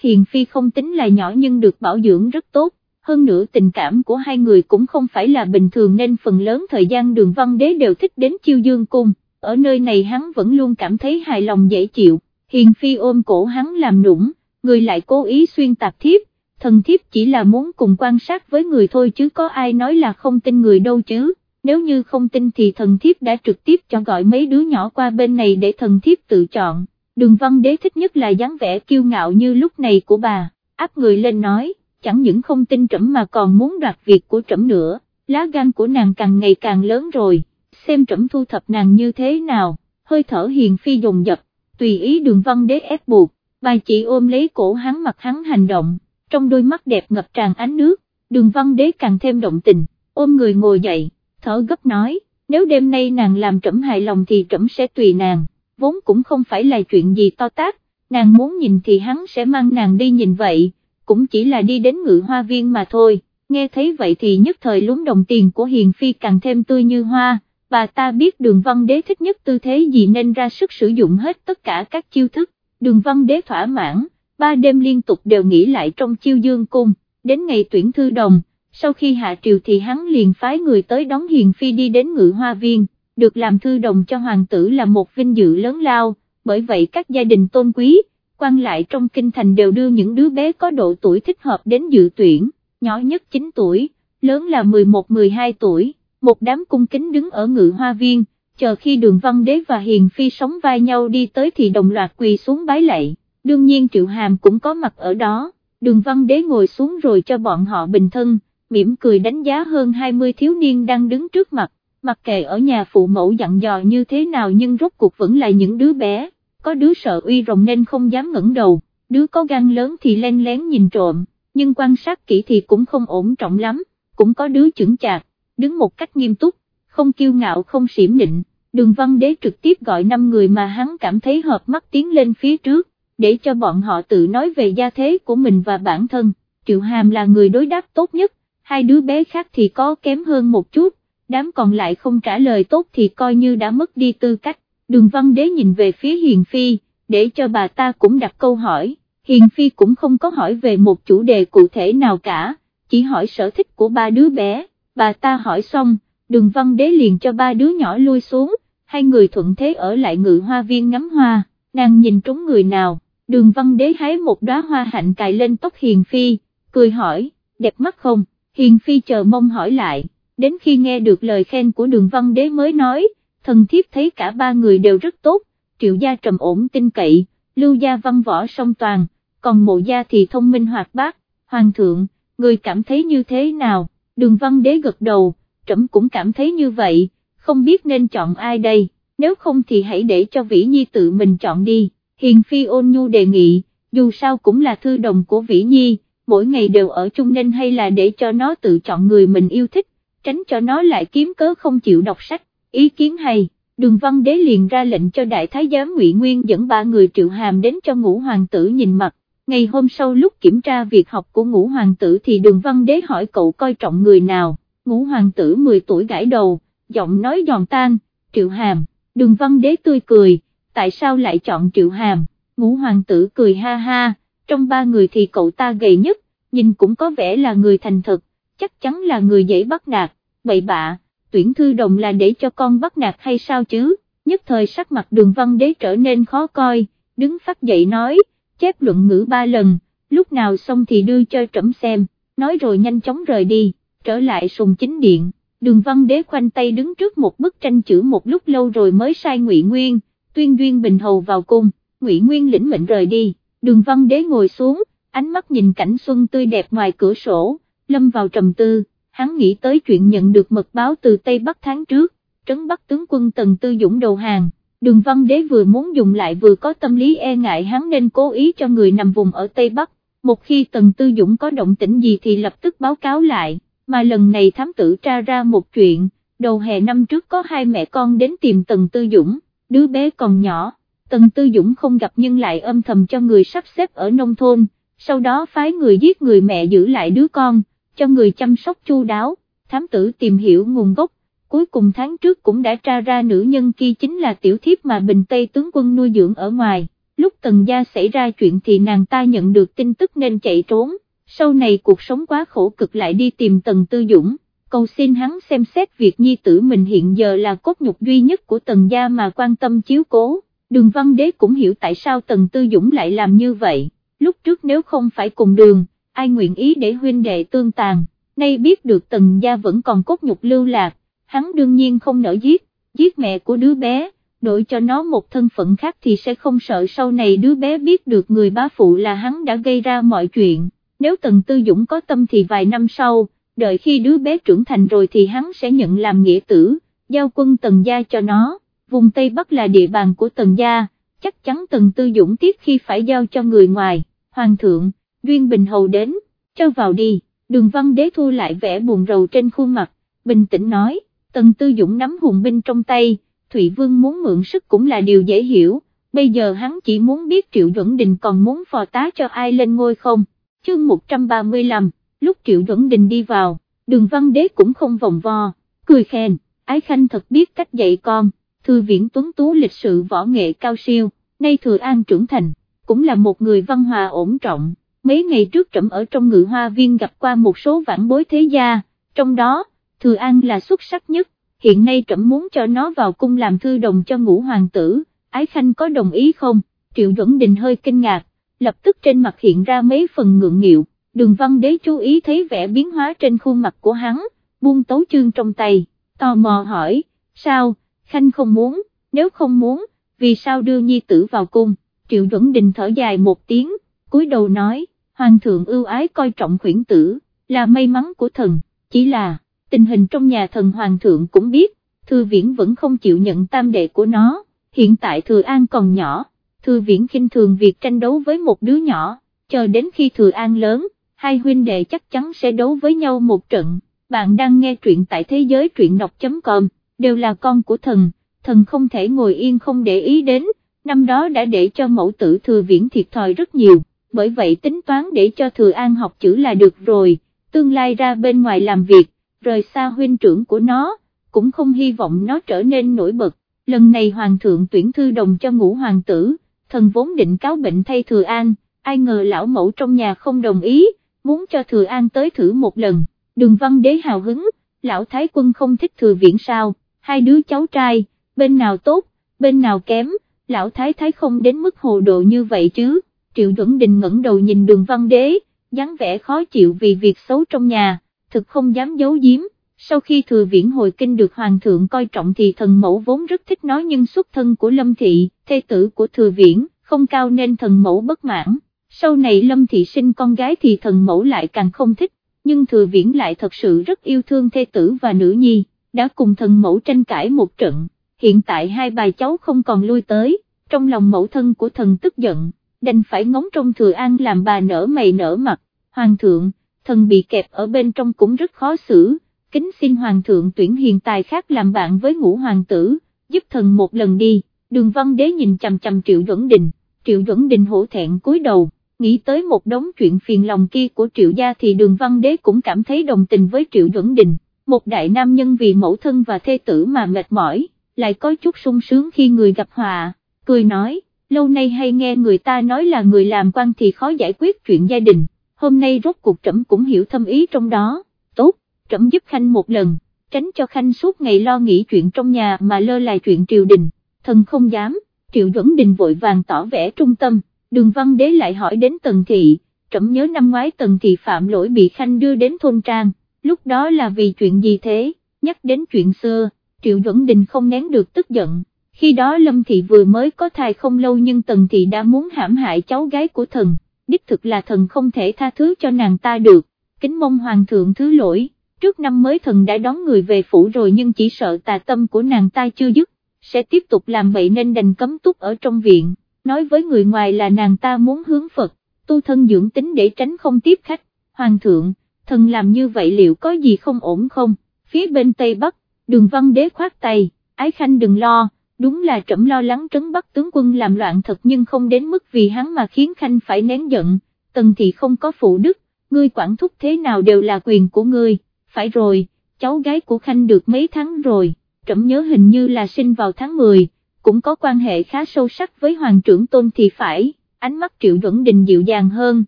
hiền phi không tính là nhỏ nhưng được bảo dưỡng rất tốt hơn nữa tình cảm của hai người cũng không phải là bình thường nên phần lớn thời gian đường văn đế đều thích đến chiêu dương cung, ở nơi này hắn vẫn luôn cảm thấy hài lòng dễ chịu, hiền phi ôm cổ hắn làm nũng, người lại cố ý xuyên tạc thiếp, thần thiếp chỉ là muốn cùng quan sát với người thôi chứ có ai nói là không tin người đâu chứ, nếu như không tin thì thần thiếp đã trực tiếp cho gọi mấy đứa nhỏ qua bên này để thần thiếp tự chọn, đường văn đế thích nhất là dáng vẻ kiêu ngạo như lúc này của bà, áp người lên nói chẳng những không tin trẫm mà còn muốn đoạt việc của trẫm nữa, lá gan của nàng càng ngày càng lớn rồi, xem trẫm thu thập nàng như thế nào, hơi thở hiền phi dồn dập, tùy ý đường văn đế ép buộc, bài chị ôm lấy cổ hắn mặt hắn hành động, trong đôi mắt đẹp ngập tràn ánh nước, đường văn đế càng thêm động tình, ôm người ngồi dậy, thở gấp nói, nếu đêm nay nàng làm trẫm hài lòng thì trẫm sẽ tùy nàng, vốn cũng không phải là chuyện gì to tát, nàng muốn nhìn thì hắn sẽ mang nàng đi nhìn vậy cũng chỉ là đi đến ngự hoa viên mà thôi, nghe thấy vậy thì nhất thời lúng đồng tiền của Hiền Phi càng thêm tươi như hoa, bà ta biết đường văn đế thích nhất tư thế gì nên ra sức sử dụng hết tất cả các chiêu thức, đường văn đế thỏa mãn, ba đêm liên tục đều nghỉ lại trong chiêu dương cung, đến ngày tuyển thư đồng, sau khi hạ triều thì hắn liền phái người tới đón Hiền Phi đi đến ngự hoa viên, được làm thư đồng cho hoàng tử là một vinh dự lớn lao, bởi vậy các gia đình tôn quý, quan lại trong kinh thành đều đưa những đứa bé có độ tuổi thích hợp đến dự tuyển, nhỏ nhất 9 tuổi, lớn là 11-12 tuổi, một đám cung kính đứng ở ngự hoa viên, chờ khi đường văn đế và hiền phi sống vai nhau đi tới thì đồng loạt quỳ xuống bái lạy, đương nhiên triệu hàm cũng có mặt ở đó, đường văn đế ngồi xuống rồi cho bọn họ bình thân, mỉm cười đánh giá hơn 20 thiếu niên đang đứng trước mặt, mặc kệ ở nhà phụ mẫu dặn dò như thế nào nhưng rốt cuộc vẫn là những đứa bé, có đứa sợ uy rồng nên không dám ngẩng đầu, đứa có gan lớn thì len lén nhìn trộm, nhưng quan sát kỹ thì cũng không ổn trọng lắm, cũng có đứa chững chạc, đứng một cách nghiêm túc, không kiêu ngạo không xỉm nịnh, đường văn đế trực tiếp gọi năm người mà hắn cảm thấy hợp mắt tiến lên phía trước, để cho bọn họ tự nói về gia thế của mình và bản thân, Triệu Hàm là người đối đáp tốt nhất, hai đứa bé khác thì có kém hơn một chút, đám còn lại không trả lời tốt thì coi như đã mất đi tư cách, đường văn đế nhìn về phía Hiền Phi, để cho bà ta cũng đặt câu hỏi, Hiền Phi cũng không có hỏi về một chủ đề cụ thể nào cả, chỉ hỏi sở thích của ba đứa bé, bà ta hỏi xong, đường văn đế liền cho ba đứa nhỏ lui xuống, hai người thuận thế ở lại ngự hoa viên ngắm hoa, nàng nhìn trúng người nào, đường văn đế hái một đóa hoa hạnh cài lên tóc Hiền Phi, cười hỏi, đẹp mắt không, Hiền Phi chờ mong hỏi lại, đến khi nghe được lời khen của đường văn đế mới nói, thần thiếp thấy cả ba người đều rất tốt, triệu gia trầm ổn tin cậy, lưu gia văn võ song toàn, còn mộ gia thì thông minh hoạt bát, hoàng thượng, người cảm thấy như thế nào, đường văn đế gật đầu, trẫm cũng cảm thấy như vậy, không biết nên chọn ai đây, nếu không thì hãy để cho Vĩ Nhi tự mình chọn đi, Hiền Phi ôn nhu đề nghị, dù sao cũng là thư đồng của Vĩ Nhi, mỗi ngày đều ở chung nên hay là để cho nó tự chọn người mình yêu thích, tránh cho nó lại kiếm cớ không chịu đọc sách, ý kiến hay. Đường văn đế liền ra lệnh cho đại thái giám Ngụy Nguyên dẫn ba người triệu hàm đến cho ngũ hoàng tử nhìn mặt, ngày hôm sau lúc kiểm tra việc học của ngũ hoàng tử thì đường văn đế hỏi cậu coi trọng người nào, ngũ hoàng tử 10 tuổi gãi đầu, giọng nói giòn tan, triệu hàm, đường văn đế tươi cười, tại sao lại chọn triệu hàm, ngũ hoàng tử cười ha ha, trong ba người thì cậu ta gầy nhất, nhìn cũng có vẻ là người thành thực, chắc chắn là người dễ bắt nạt, bậy bạ, tuyển thư đồng là để cho con bắt nạt hay sao chứ, nhất thời sắc mặt đường văn đế trở nên khó coi, đứng phát dậy nói, chép luận ngữ ba lần, lúc nào xong thì đưa cho trẫm xem, nói rồi nhanh chóng rời đi, trở lại sùng chính điện, đường văn đế khoanh tay đứng trước một bức tranh chữ một lúc lâu rồi mới sai ngụy Nguyên, tuyên duyên bình hầu vào cung, ngụy Nguyên lĩnh mệnh rời đi, đường văn đế ngồi xuống, ánh mắt nhìn cảnh xuân tươi đẹp ngoài cửa sổ, lâm vào trầm tư, hắn nghĩ tới chuyện nhận được mật báo từ Tây Bắc tháng trước, trấn Bắc tướng quân Tần Tư Dũng đầu hàng. Đường văn đế vừa muốn dùng lại vừa có tâm lý e ngại hắn nên cố ý cho người nằm vùng ở Tây Bắc, một khi Tần Tư Dũng có động tĩnh gì thì lập tức báo cáo lại, mà lần này thám tử tra ra một chuyện, đầu hè năm trước có hai mẹ con đến tìm Tần Tư Dũng, đứa bé còn nhỏ, Tần Tư Dũng không gặp nhưng lại âm thầm cho người sắp xếp ở nông thôn, sau đó phái người giết người mẹ giữ lại đứa con, cho người chăm sóc chu đáo, thám tử tìm hiểu nguồn gốc, cuối cùng tháng trước cũng đã tra ra nữ nhân kia chính là tiểu thiếp mà Bình Tây tướng quân nuôi dưỡng ở ngoài, lúc tần gia xảy ra chuyện thì nàng ta nhận được tin tức nên chạy trốn, sau này cuộc sống quá khổ cực lại đi tìm tần tư dũng, cầu xin hắn xem xét việc nhi tử mình hiện giờ là cốt nhục duy nhất của tần gia mà quan tâm chiếu cố, đường văn đế cũng hiểu tại sao tần tư dũng lại làm như vậy, lúc trước nếu không phải cùng đường, ai nguyện ý để huynh đệ tương tàn, nay biết được tần gia vẫn còn cốt nhục lưu lạc hắn đương nhiên không nỡ giết, giết mẹ của đứa bé, đổi cho nó một thân phận khác thì sẽ không sợ sau này đứa bé biết được người bá phụ là hắn đã gây ra mọi chuyện, nếu Tần Tư Dũng có tâm thì vài năm sau, đợi khi đứa bé trưởng thành rồi thì hắn sẽ nhận làm nghĩa tử, giao quân Tần gia cho nó, vùng Tây Bắc là địa bàn của Tần gia, chắc chắn Tần Tư Dũng tiếc khi phải giao cho người ngoài, Hoàng thượng, Duyên Bình Hầu đến, cho vào đi, đường văn đế thu lại vẻ buồn rầu trên khuôn mặt, bình tĩnh nói, Tần Tư Dũng nắm hùng binh trong tay, Thụy Vương muốn mượn sức cũng là điều dễ hiểu, bây giờ hắn chỉ muốn biết Triệu Duẩn Đình còn muốn phò tá cho ai lên ngôi không, chương 135, lúc Triệu Duẩn Đình đi vào, đường văn đế cũng không vòng vo, cười khen, ái khanh thật biết cách dạy con, thư viễn tuấn tú lịch sự võ nghệ cao siêu, nay thừa an trưởng thành, cũng là một người văn hòa ổn trọng, mấy ngày trước trẫm ở trong ngự hoa viên gặp qua một số vãn bối thế gia, trong đó, Thừa An là xuất sắc nhất, hiện nay trẫm muốn cho nó vào cung làm thư đồng cho ngũ hoàng tử, Ái Khanh có đồng ý không? Triệu Duẩn Đình hơi kinh ngạc, lập tức trên mặt hiện ra mấy phần ngượng nghịu, đường văn đế chú ý thấy vẻ biến hóa trên khuôn mặt của hắn, buông tấu chương trong tay, tò mò hỏi, sao, Khanh không muốn, nếu không muốn, vì sao đưa nhi tử vào cung, Triệu Duẩn Đình thở dài một tiếng, cúi đầu nói, Hoàng thượng ưu ái coi trọng khuyển tử, là may mắn của thần, chỉ là, tình hình trong nhà thần Hoàng thượng cũng biết, Thư Viễn vẫn không chịu nhận tam đệ của nó, hiện tại Thừa An còn nhỏ, Thư Viễn khinh thường việc tranh đấu với một đứa nhỏ, chờ đến khi Thừa An lớn, hai huynh đệ chắc chắn sẽ đấu với nhau một trận, bạn đang nghe truyện tại thế giới truyện đọc.com, đều là con của thần, thần không thể ngồi yên không để ý đến, năm đó đã để cho mẫu tử Thừa Viễn thiệt thòi rất nhiều, bởi vậy tính toán để cho Thừa An học chữ là được rồi, tương lai ra bên ngoài làm việc, rời xa huynh trưởng của nó cũng không hy vọng nó trở nên nổi bật, lần này hoàng thượng tuyển thư đồng cho ngũ hoàng tử, thần vốn định cáo bệnh thay thừa an, ai ngờ lão mẫu trong nhà không đồng ý, muốn cho thừa an tới thử một lần, đường văn đế hào hứng, lão thái quân không thích thừa viễn sao, hai đứa cháu trai, bên nào tốt, bên nào kém, lão thái thái không đến mức hồ độ như vậy chứ, triệu duẩn đình ngẩng đầu nhìn đường văn đế, dáng vẻ khó chịu vì việc xấu trong nhà, thực không dám giấu giếm. Sau khi thừa viễn hồi kinh được hoàng thượng coi trọng thì thần mẫu vốn rất thích nói nhưng xuất thân của lâm thị, thê tử của thừa viễn, không cao nên thần mẫu bất mãn, sau này lâm thị sinh con gái thì thần mẫu lại càng không thích, nhưng thừa viễn lại thật sự rất yêu thương thê tử và nữ nhi, đã cùng thần mẫu tranh cãi một trận, hiện tại hai bài cháu không còn lui tới, trong lòng mẫu thân của thần tức giận, đành phải ngóng trong thừa an làm bà nở mày nở mặt, hoàng thượng, thần bị kẹp ở bên trong cũng rất khó xử. Kính xin hoàng thượng tuyển hiền tài khác làm bạn với ngũ hoàng tử, giúp thần một lần đi, đường văn đế nhìn chằm chằm triệu duẩn đình, triệu duẩn đình hổ thẹn cúi đầu, nghĩ tới một đống chuyện phiền lòng kia của triệu gia thì đường văn đế cũng cảm thấy đồng tình với triệu duẩn đình, một đại nam nhân vì mẫu thân và thê tử mà mệt mỏi, lại có chút sung sướng khi người gặp hòa, cười nói, lâu nay hay nghe người ta nói là người làm quan thì khó giải quyết chuyện gia đình, hôm nay rốt cuộc trẫm cũng hiểu thâm ý trong đó, tốt trẫm giúp Khanh một lần, tránh cho Khanh suốt ngày lo nghĩ chuyện trong nhà mà lơ là chuyện triều đình, thần không dám, triệu duẩn đình vội vàng tỏ vẻ trung tâm, đường văn đế lại hỏi đến tần thị, trẫm nhớ năm ngoái tần thị phạm lỗi bị Khanh đưa đến thôn trang, lúc đó là vì chuyện gì thế, nhắc đến chuyện xưa, triệu duẩn đình không nén được tức giận. Khi đó Lâm Thị vừa mới có thai không lâu nhưng Tần Thị đã muốn hãm hại cháu gái của thần, đích thực là thần không thể tha thứ cho nàng ta được, kính mong Hoàng thượng thứ lỗi, trước năm mới thần đã đón người về phủ rồi nhưng chỉ sợ tà tâm của nàng ta chưa dứt, sẽ tiếp tục làm vậy nên đành cấm túc ở trong viện, nói với người ngoài là nàng ta muốn hướng Phật, tu thân dưỡng tính để tránh không tiếp khách, hoàng thượng, thần làm như vậy liệu có gì không ổn không, phía bên Tây Bắc, đường văn đế khoát tay, ái khanh đừng lo, đúng là trẫm lo lắng trấn bắt tướng quân làm loạn thật nhưng không đến mức vì hắn mà khiến khanh phải nén giận, tần thì không có phụ đức, ngươi quản thúc thế nào đều là quyền của ngươi. Phải rồi, cháu gái của Khanh được mấy tháng rồi, trẫm nhớ hình như là sinh vào tháng 10, cũng có quan hệ khá sâu sắc với Hoàng trưởng Tôn thì phải, ánh mắt Triệu vẫn Đình dịu dàng hơn,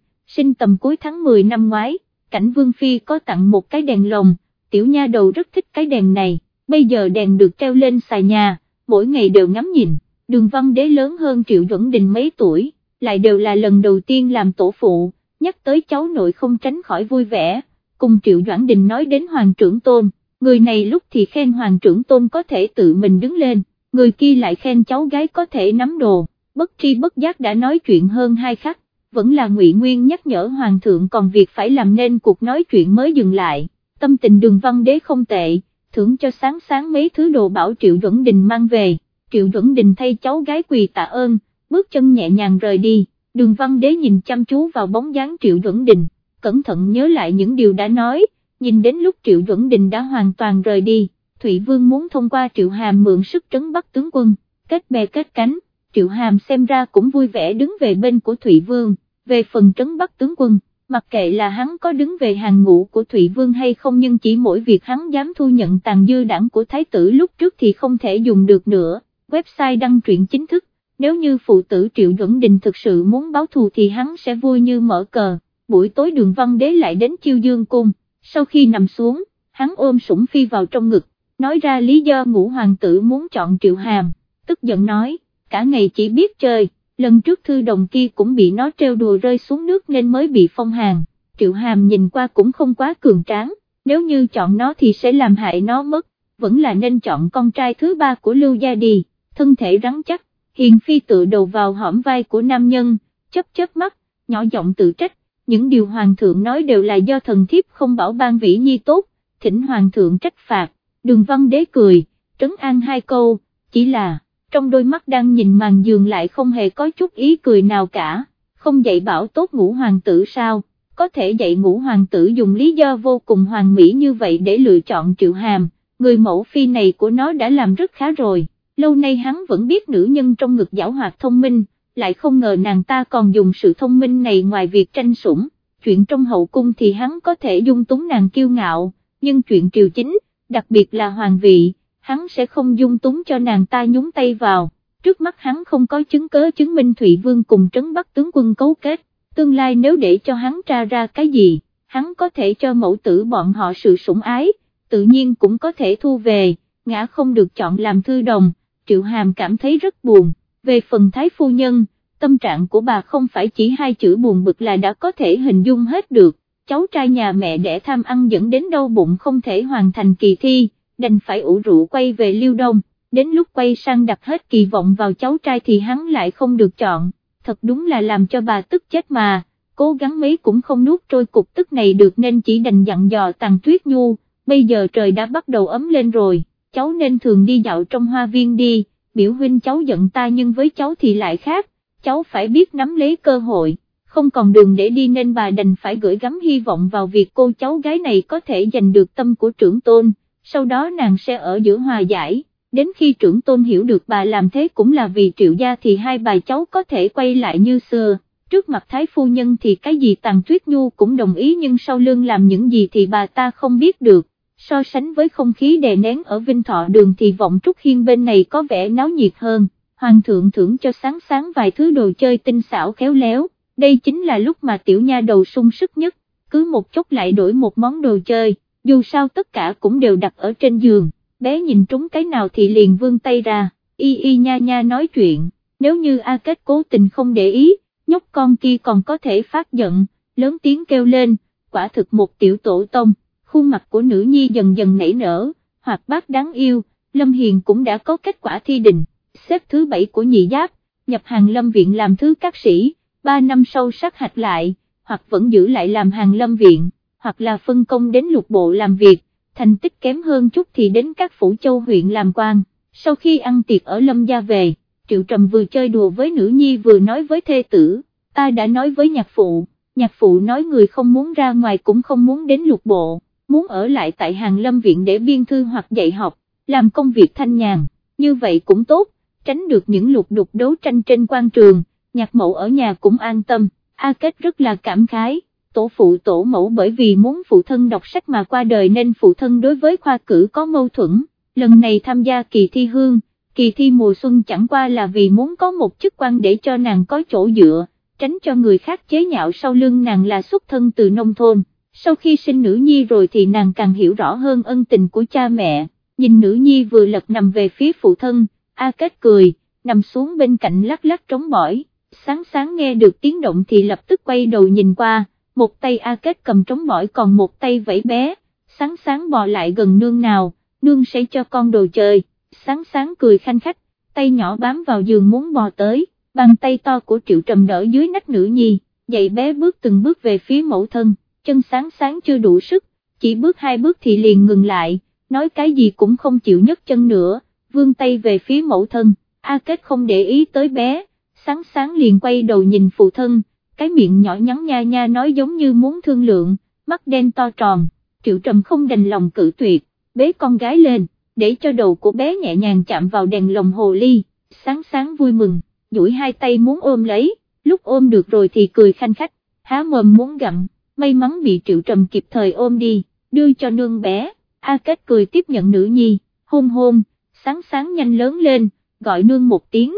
sinh tầm cuối tháng 10 năm ngoái, cảnh Vương Phi có tặng một cái đèn lồng, tiểu nha đầu rất thích cái đèn này, bây giờ đèn được treo lên xài nhà, mỗi ngày đều ngắm nhìn, đường văn đế lớn hơn Triệu Duẩn Đình mấy tuổi, lại đều là lần đầu tiên làm tổ phụ, nhắc tới cháu nội không tránh khỏi vui vẻ. Cùng Triệu Doãn Đình nói đến Hoàng trưởng Tôn, người này lúc thì khen Hoàng trưởng Tôn có thể tự mình đứng lên, người kia lại khen cháu gái có thể nắm đồ, bất tri bất giác đã nói chuyện hơn hai khắc, vẫn là ngụy Nguyên nhắc nhở Hoàng thượng còn việc phải làm nên cuộc nói chuyện mới dừng lại, tâm tình đường văn đế không tệ, thưởng cho sáng sáng mấy thứ đồ bảo Triệu Duẩn Đình mang về, Triệu Duẩn Đình thay cháu gái quỳ tạ ơn, bước chân nhẹ nhàng rời đi, đường văn đế nhìn chăm chú vào bóng dáng Triệu Duẩn Đình cẩn thận nhớ lại những điều đã nói, nhìn đến lúc Triệu Duẩn Đình đã hoàn toàn rời đi, Thụy Vương muốn thông qua Triệu Hàm mượn sức trấn bắt tướng quân, kết bè kết cánh, Triệu Hàm xem ra cũng vui vẻ đứng về bên của Thụy Vương, về phần trấn bắt tướng quân, mặc kệ là hắn có đứng về hàng ngũ của Thụy Vương hay không nhưng chỉ mỗi việc hắn dám thu nhận tàn dư đảng của Thái tử lúc trước thì không thể dùng được nữa, website đăng truyện chính thức, nếu như phụ tử Triệu Duẩn Đình thực sự muốn báo thù thì hắn sẽ vui như mở cờ. Buổi tối đường văn đế lại đến chiêu dương cung, sau khi nằm xuống, hắn ôm sủng phi vào trong ngực, nói ra lý do ngũ hoàng tử muốn chọn triệu hàm, tức giận nói, cả ngày chỉ biết chơi, lần trước thư đồng kia cũng bị nó treo đùa rơi xuống nước nên mới bị phong hàn, triệu hàm nhìn qua cũng không quá cường tráng, nếu như chọn nó thì sẽ làm hại nó mất, vẫn là nên chọn con trai thứ ba của Lưu Gia đi, thân thể rắn chắc, hiền phi tự đầu vào hõm vai của nam nhân, chấp chớp mắt, nhỏ giọng tự trách, những điều hoàng thượng nói đều là do thần thiếp không bảo ban vĩ nhi tốt, thỉnh hoàng thượng trách phạt, đường văn đế cười, trấn an hai câu, chỉ là, trong đôi mắt đang nhìn màn giường lại không hề có chút ý cười nào cả, không dạy bảo tốt ngũ hoàng tử sao, có thể dạy ngũ hoàng tử dùng lý do vô cùng hoàn mỹ như vậy để lựa chọn triệu hàm, người mẫu phi này của nó đã làm rất khá rồi, lâu nay hắn vẫn biết nữ nhân trong ngực giảo hoạt thông minh, lại không ngờ nàng ta còn dùng sự thông minh này ngoài việc tranh sủng, chuyện trong hậu cung thì hắn có thể dung túng nàng kiêu ngạo, nhưng chuyện triều chính, đặc biệt là hoàng vị, hắn sẽ không dung túng cho nàng ta nhúng tay vào, trước mắt hắn không có chứng cớ chứng minh Thụy Vương cùng trấn Bắc tướng quân cấu kết, tương lai nếu để cho hắn tra ra cái gì, hắn có thể cho mẫu tử bọn họ sự sủng ái, tự nhiên cũng có thể thu về, ngã không được chọn làm thư đồng, Triệu Hàm cảm thấy rất buồn, về phần Thái Phu Nhân, tâm trạng của bà không phải chỉ hai chữ buồn bực là đã có thể hình dung hết được, cháu trai nhà mẹ đẻ tham ăn dẫn đến đau bụng không thể hoàn thành kỳ thi, đành phải ủ rũ quay về Liêu Đông, đến lúc quay sang đặt hết kỳ vọng vào cháu trai thì hắn lại không được chọn, thật đúng là làm cho bà tức chết mà, cố gắng mấy cũng không nuốt trôi cục tức này được nên chỉ đành dặn dò Tàng Tuyết Nhu, bây giờ trời đã bắt đầu ấm lên rồi, cháu nên thường đi dạo trong hoa viên đi, biểu huynh cháu giận ta nhưng với cháu thì lại khác, cháu phải biết nắm lấy cơ hội, không còn đường để đi nên bà đành phải gửi gắm hy vọng vào việc cô cháu gái này có thể giành được tâm của trưởng tôn, sau đó nàng sẽ ở giữa hòa giải, đến khi trưởng tôn hiểu được bà làm thế cũng là vì triệu gia thì hai bà cháu có thể quay lại như xưa, trước mặt thái phu nhân thì cái gì tàng tuyết nhu cũng đồng ý nhưng sau lưng làm những gì thì bà ta không biết được. So sánh với không khí đè nén ở Vinh Thọ đường thì vọng Trúc Hiên bên này có vẻ náo nhiệt hơn, Hoàng thượng thưởng cho sáng sáng vài thứ đồ chơi tinh xảo khéo léo, đây chính là lúc mà tiểu nha đầu sung sức nhất, cứ một chút lại đổi một món đồ chơi, dù sao tất cả cũng đều đặt ở trên giường, bé nhìn trúng cái nào thì liền vươn tay ra, y y nha nha nói chuyện, nếu như A Kết cố tình không để ý, nhóc con kia còn có thể phát giận, lớn tiếng kêu lên, quả thực một tiểu tổ tông, khuôn mặt của nữ nhi dần dần nảy nở, hoặc bác đáng yêu, Lâm Hiền cũng đã có kết quả thi đình, xếp thứ bảy của nhị giáp, nhập hàng lâm viện làm thứ các sĩ, ba năm sau sát hạch lại, hoặc vẫn giữ lại làm hàng lâm viện, hoặc là phân công đến lục bộ làm việc, thành tích kém hơn chút thì đến các phủ châu huyện làm quan. Sau khi ăn tiệc ở lâm gia về, Triệu Trầm vừa chơi đùa với nữ nhi vừa nói với thê tử, ta đã nói với nhạc phụ, nhạc phụ nói người không muốn ra ngoài cũng không muốn đến lục bộ, muốn ở lại tại hàng lâm viện để biên thư hoặc dạy học, làm công việc thanh nhàn, như vậy cũng tốt, tránh được những lục đục đấu tranh trên quan trường, nhạc mẫu ở nhà cũng an tâm, A Kết rất là cảm khái, tổ phụ tổ mẫu bởi vì muốn phụ thân đọc sách mà qua đời nên phụ thân đối với khoa cử có mâu thuẫn, lần này tham gia kỳ thi hương, kỳ thi mùa xuân chẳng qua là vì muốn có một chức quan để cho nàng có chỗ dựa, tránh cho người khác chế nhạo sau lưng nàng là xuất thân từ nông thôn, sau khi sinh nữ nhi rồi thì nàng càng hiểu rõ hơn ân tình của cha mẹ, nhìn nữ nhi vừa lật nằm về phía phụ thân, A Kết cười, nằm xuống bên cạnh lắc lắc trống bỏi, sáng sáng nghe được tiếng động thì lập tức quay đầu nhìn qua, một tay A Kết cầm trống bỏi còn một tay vẫy bé, sáng sáng bò lại gần nương nào, nương sẽ cho con đồ chơi, sáng sáng cười khanh khách, tay nhỏ bám vào giường muốn bò tới, bàn tay to của triệu trầm đỡ dưới nách nữ nhi, dậy bé bước từng bước về phía mẫu thân, chân sáng sáng chưa đủ sức, chỉ bước hai bước thì liền ngừng lại, nói cái gì cũng không chịu nhấc chân nữa, vương tay về phía mẫu thân, A Kết không để ý tới bé, sáng sáng liền quay đầu nhìn phụ thân, cái miệng nhỏ nhắn nha nha nói giống như muốn thương lượng, mắt đen to tròn, triệu trầm không đành lòng cử tuyệt, bế con gái lên, để cho đầu của bé nhẹ nhàng chạm vào đèn lồng hồ ly, sáng sáng vui mừng, duỗi hai tay muốn ôm lấy, lúc ôm được rồi thì cười khanh khách, há mồm muốn gặm, may mắn bị triệu trầm kịp thời ôm đi, đưa cho nương bé, A Kết cười tiếp nhận nữ nhi, hôn hôn, sáng sáng nhanh lớn lên, gọi nương một tiếng,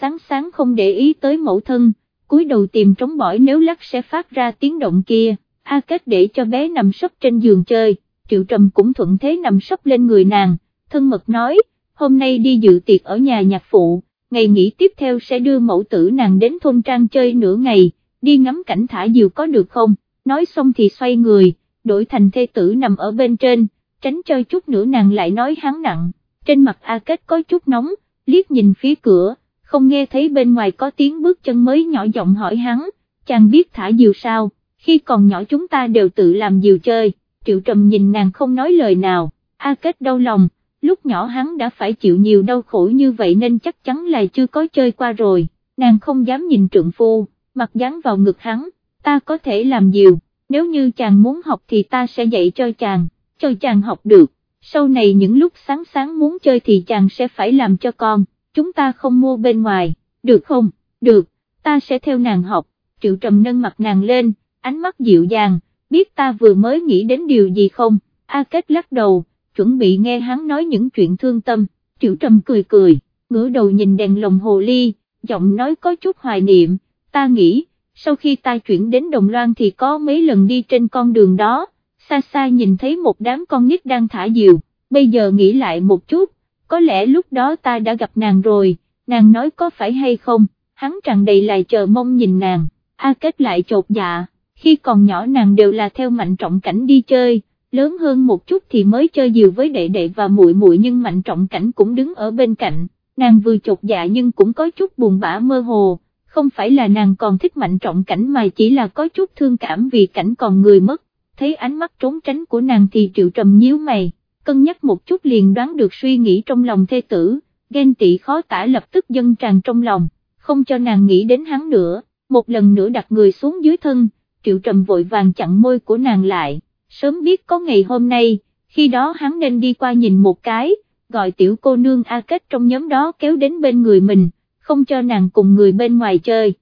sáng sáng không để ý tới mẫu thân, cúi đầu tìm trống bỏi nếu lắc sẽ phát ra tiếng động kia, A Kết để cho bé nằm sấp trên giường chơi, Triệu Trầm cũng thuận thế nằm sấp lên người nàng, thân mật nói, hôm nay đi dự tiệc ở nhà nhạc phụ, ngày nghỉ tiếp theo sẽ đưa mẫu tử nàng đến thôn trang chơi nửa ngày, đi ngắm cảnh thả diều có được không, nói xong thì xoay người, đổi thành thê tử nằm ở bên trên, tránh chơi chút nữa nàng lại nói hắn nặng, trên mặt A Kết có chút nóng, liếc nhìn phía cửa, không nghe thấy bên ngoài có tiếng bước chân mới nhỏ giọng hỏi hắn, chàng biết thả diều sao, khi còn nhỏ chúng ta đều tự làm diều chơi, triệu trầm nhìn nàng không nói lời nào, A Kết đau lòng, lúc nhỏ hắn đã phải chịu nhiều đau khổ như vậy nên chắc chắn là chưa có chơi qua rồi, nàng không dám nhìn trượng phu, mặt dán vào ngực hắn, ta có thể làm diều, nếu như chàng muốn học thì ta sẽ dạy cho chàng, cho chàng học được, sau này những lúc sáng sáng muốn chơi thì chàng sẽ phải làm cho con, chúng ta không mua bên ngoài, được không, được, ta sẽ theo nàng học, triệu trầm nâng mặt nàng lên, ánh mắt dịu dàng, biết ta vừa mới nghĩ đến điều gì không, A Kết lắc đầu, chuẩn bị nghe hắn nói những chuyện thương tâm, triệu trầm cười cười, ngửa đầu nhìn đèn lồng hồ ly, giọng nói có chút hoài niệm, ta nghĩ, sau khi ta chuyển đến Đồng Loan thì có mấy lần đi trên con đường đó, xa xa nhìn thấy một đám con nít đang thả diều, bây giờ nghĩ lại một chút, có lẽ lúc đó ta đã gặp nàng rồi, nàng nói có phải hay không, hắn tràn đầy lại chờ mong nhìn nàng, A Kết lại chột dạ, khi còn nhỏ nàng đều là theo mạnh trọng cảnh đi chơi, lớn hơn một chút thì mới chơi nhiều với đệ đệ và muội muội nhưng mạnh trọng cảnh cũng đứng ở bên cạnh, nàng vừa chột dạ nhưng cũng có chút buồn bã mơ hồ, không phải là nàng còn thích mạnh trọng cảnh mà chỉ là có chút thương cảm vì cảnh còn người mất, thấy ánh mắt trốn tránh của nàng thì triệu trầm nhíu mày, cân nhắc một chút liền đoán được suy nghĩ trong lòng thê tử, ghen tị khó tả lập tức dâng tràn trong lòng, không cho nàng nghĩ đến hắn nữa, một lần nữa đặt người xuống dưới thân, triệu trầm vội vàng chặn môi của nàng lại, sớm biết có ngày hôm nay, khi đó hắn nên đi qua nhìn một cái, gọi tiểu cô nương A Kết trong nhóm đó kéo đến bên người mình, không cho nàng cùng người bên ngoài chơi,